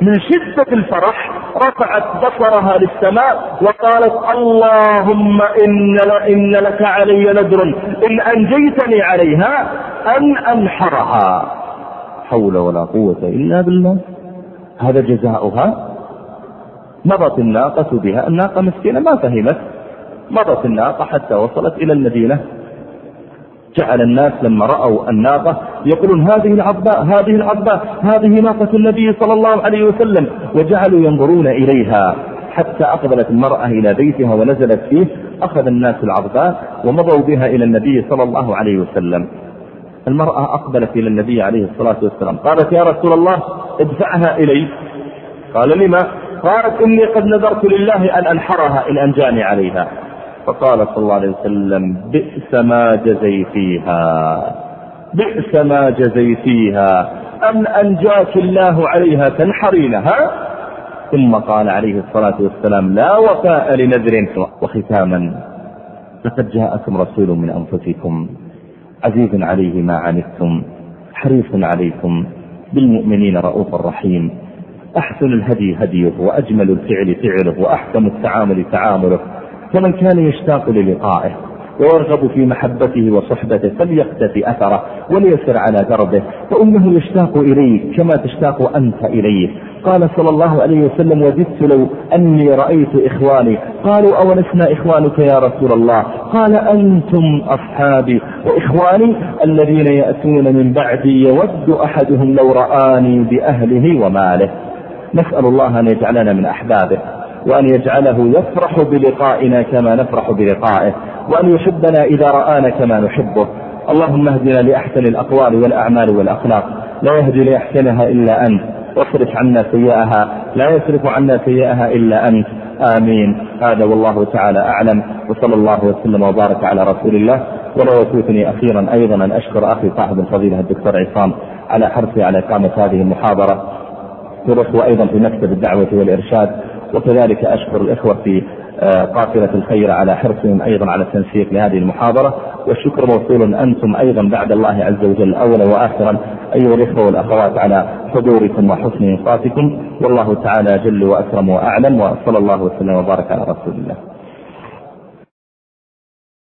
من شدة الفرح رفعت بصرها للسماء وقالت اللهم إن, إن لك علي نذر إن أنجيتني عليها أن أنحرها. حول ولا قوة إلا بالله. هذا جزاؤها. مضت الناقة بها. الناقة مسكينة ما فهمت. مضت الناقة حتى وصلت إلى المدينة. جعل الناس لما رأوا الناقة يقولون هذه العضباء هذه العضباء هذه ناقة النبي صلى الله عليه وسلم. وجعلوا ينظرون إليها. حتى أقبلت المرأة إلى بيتها ونزلت فيه. أخذ الناس العضباء ومضوا بها إلى النبي صلى الله عليه وسلم. المرأة أقبلت إلى النبي عليه الصلاة والسلام. قالت يا رسول الله ادفعها إلي. قال لما؟ قالت إني قد نذرت لله أن أنحرها إن أنجاني عليها. فقال صلى الله عليه وسلم بئس ما جزيتيها. بئس ما جزيتيها. أم أنجاك الله عليها تنحرينها؟ ثم قال عليه الصلاة والسلام لا وفاء لنذر وختاما. لقد جاءكم رسول من أنفسكم عزيز عليه ما عنتم حريص عليكم بالمؤمنين رؤوف رحيم. أحسن الهدي هديه وأجمل الفعل فعله وأحكم التعامل تعامله. فمن كان يشتاق للقائه ويرغب في محبته وصحبته فليقتفي أثره وليسر على دربه فإنه يشتاق إليك كما تشتاق أنت إليه. قال صلى الله عليه وسلم وددت لو أني رأيت إخواني قالوا أولسنا إخوانك يا رسول الله؟ قال أنتم أصحابي وإخواني الذين يأتون من بعدي يود أحدهم لو رآني بأهله وماله نسأل الله أن يجعلنا من أحبابه. وأن يجعله يفرح بلقائنا كما نفرح بلقائه وأن يحبنا إذا رآنا كما نحبه. اللهم اهدنا لأحسن الأقوال والأعمال والأخلاق لا يهدي لأحسنها إلا أنت. واصرف عنا سيئها لا يصرف عنا سيئها إلا أنت. آمين. هذا والله تعالى أعلم. وصلى الله وسلم وبارك على رسول الله. ولا يفوتني أخيرا أيضا أن أشكر أخي صاحب الفضيلة الدكتور عصام على حرصه على إقامة هذه المحاضرة. في أيضا في مكتب الدعوة والإرشاد. وكذلك أشكر الإخوة في آه، قافلة الخير على حرصهم أيضا على التنسيق لهذه المحاضرة والشكر موصول أنتم أيضا بعد الله عز وجل أولا وآخرا أيها الإخوة والأخوات على حضوركم وحسن إنصاتكم والله تعالى جل وأكرم وأعلم وصلى الله وسلم وبارك على رسول الله.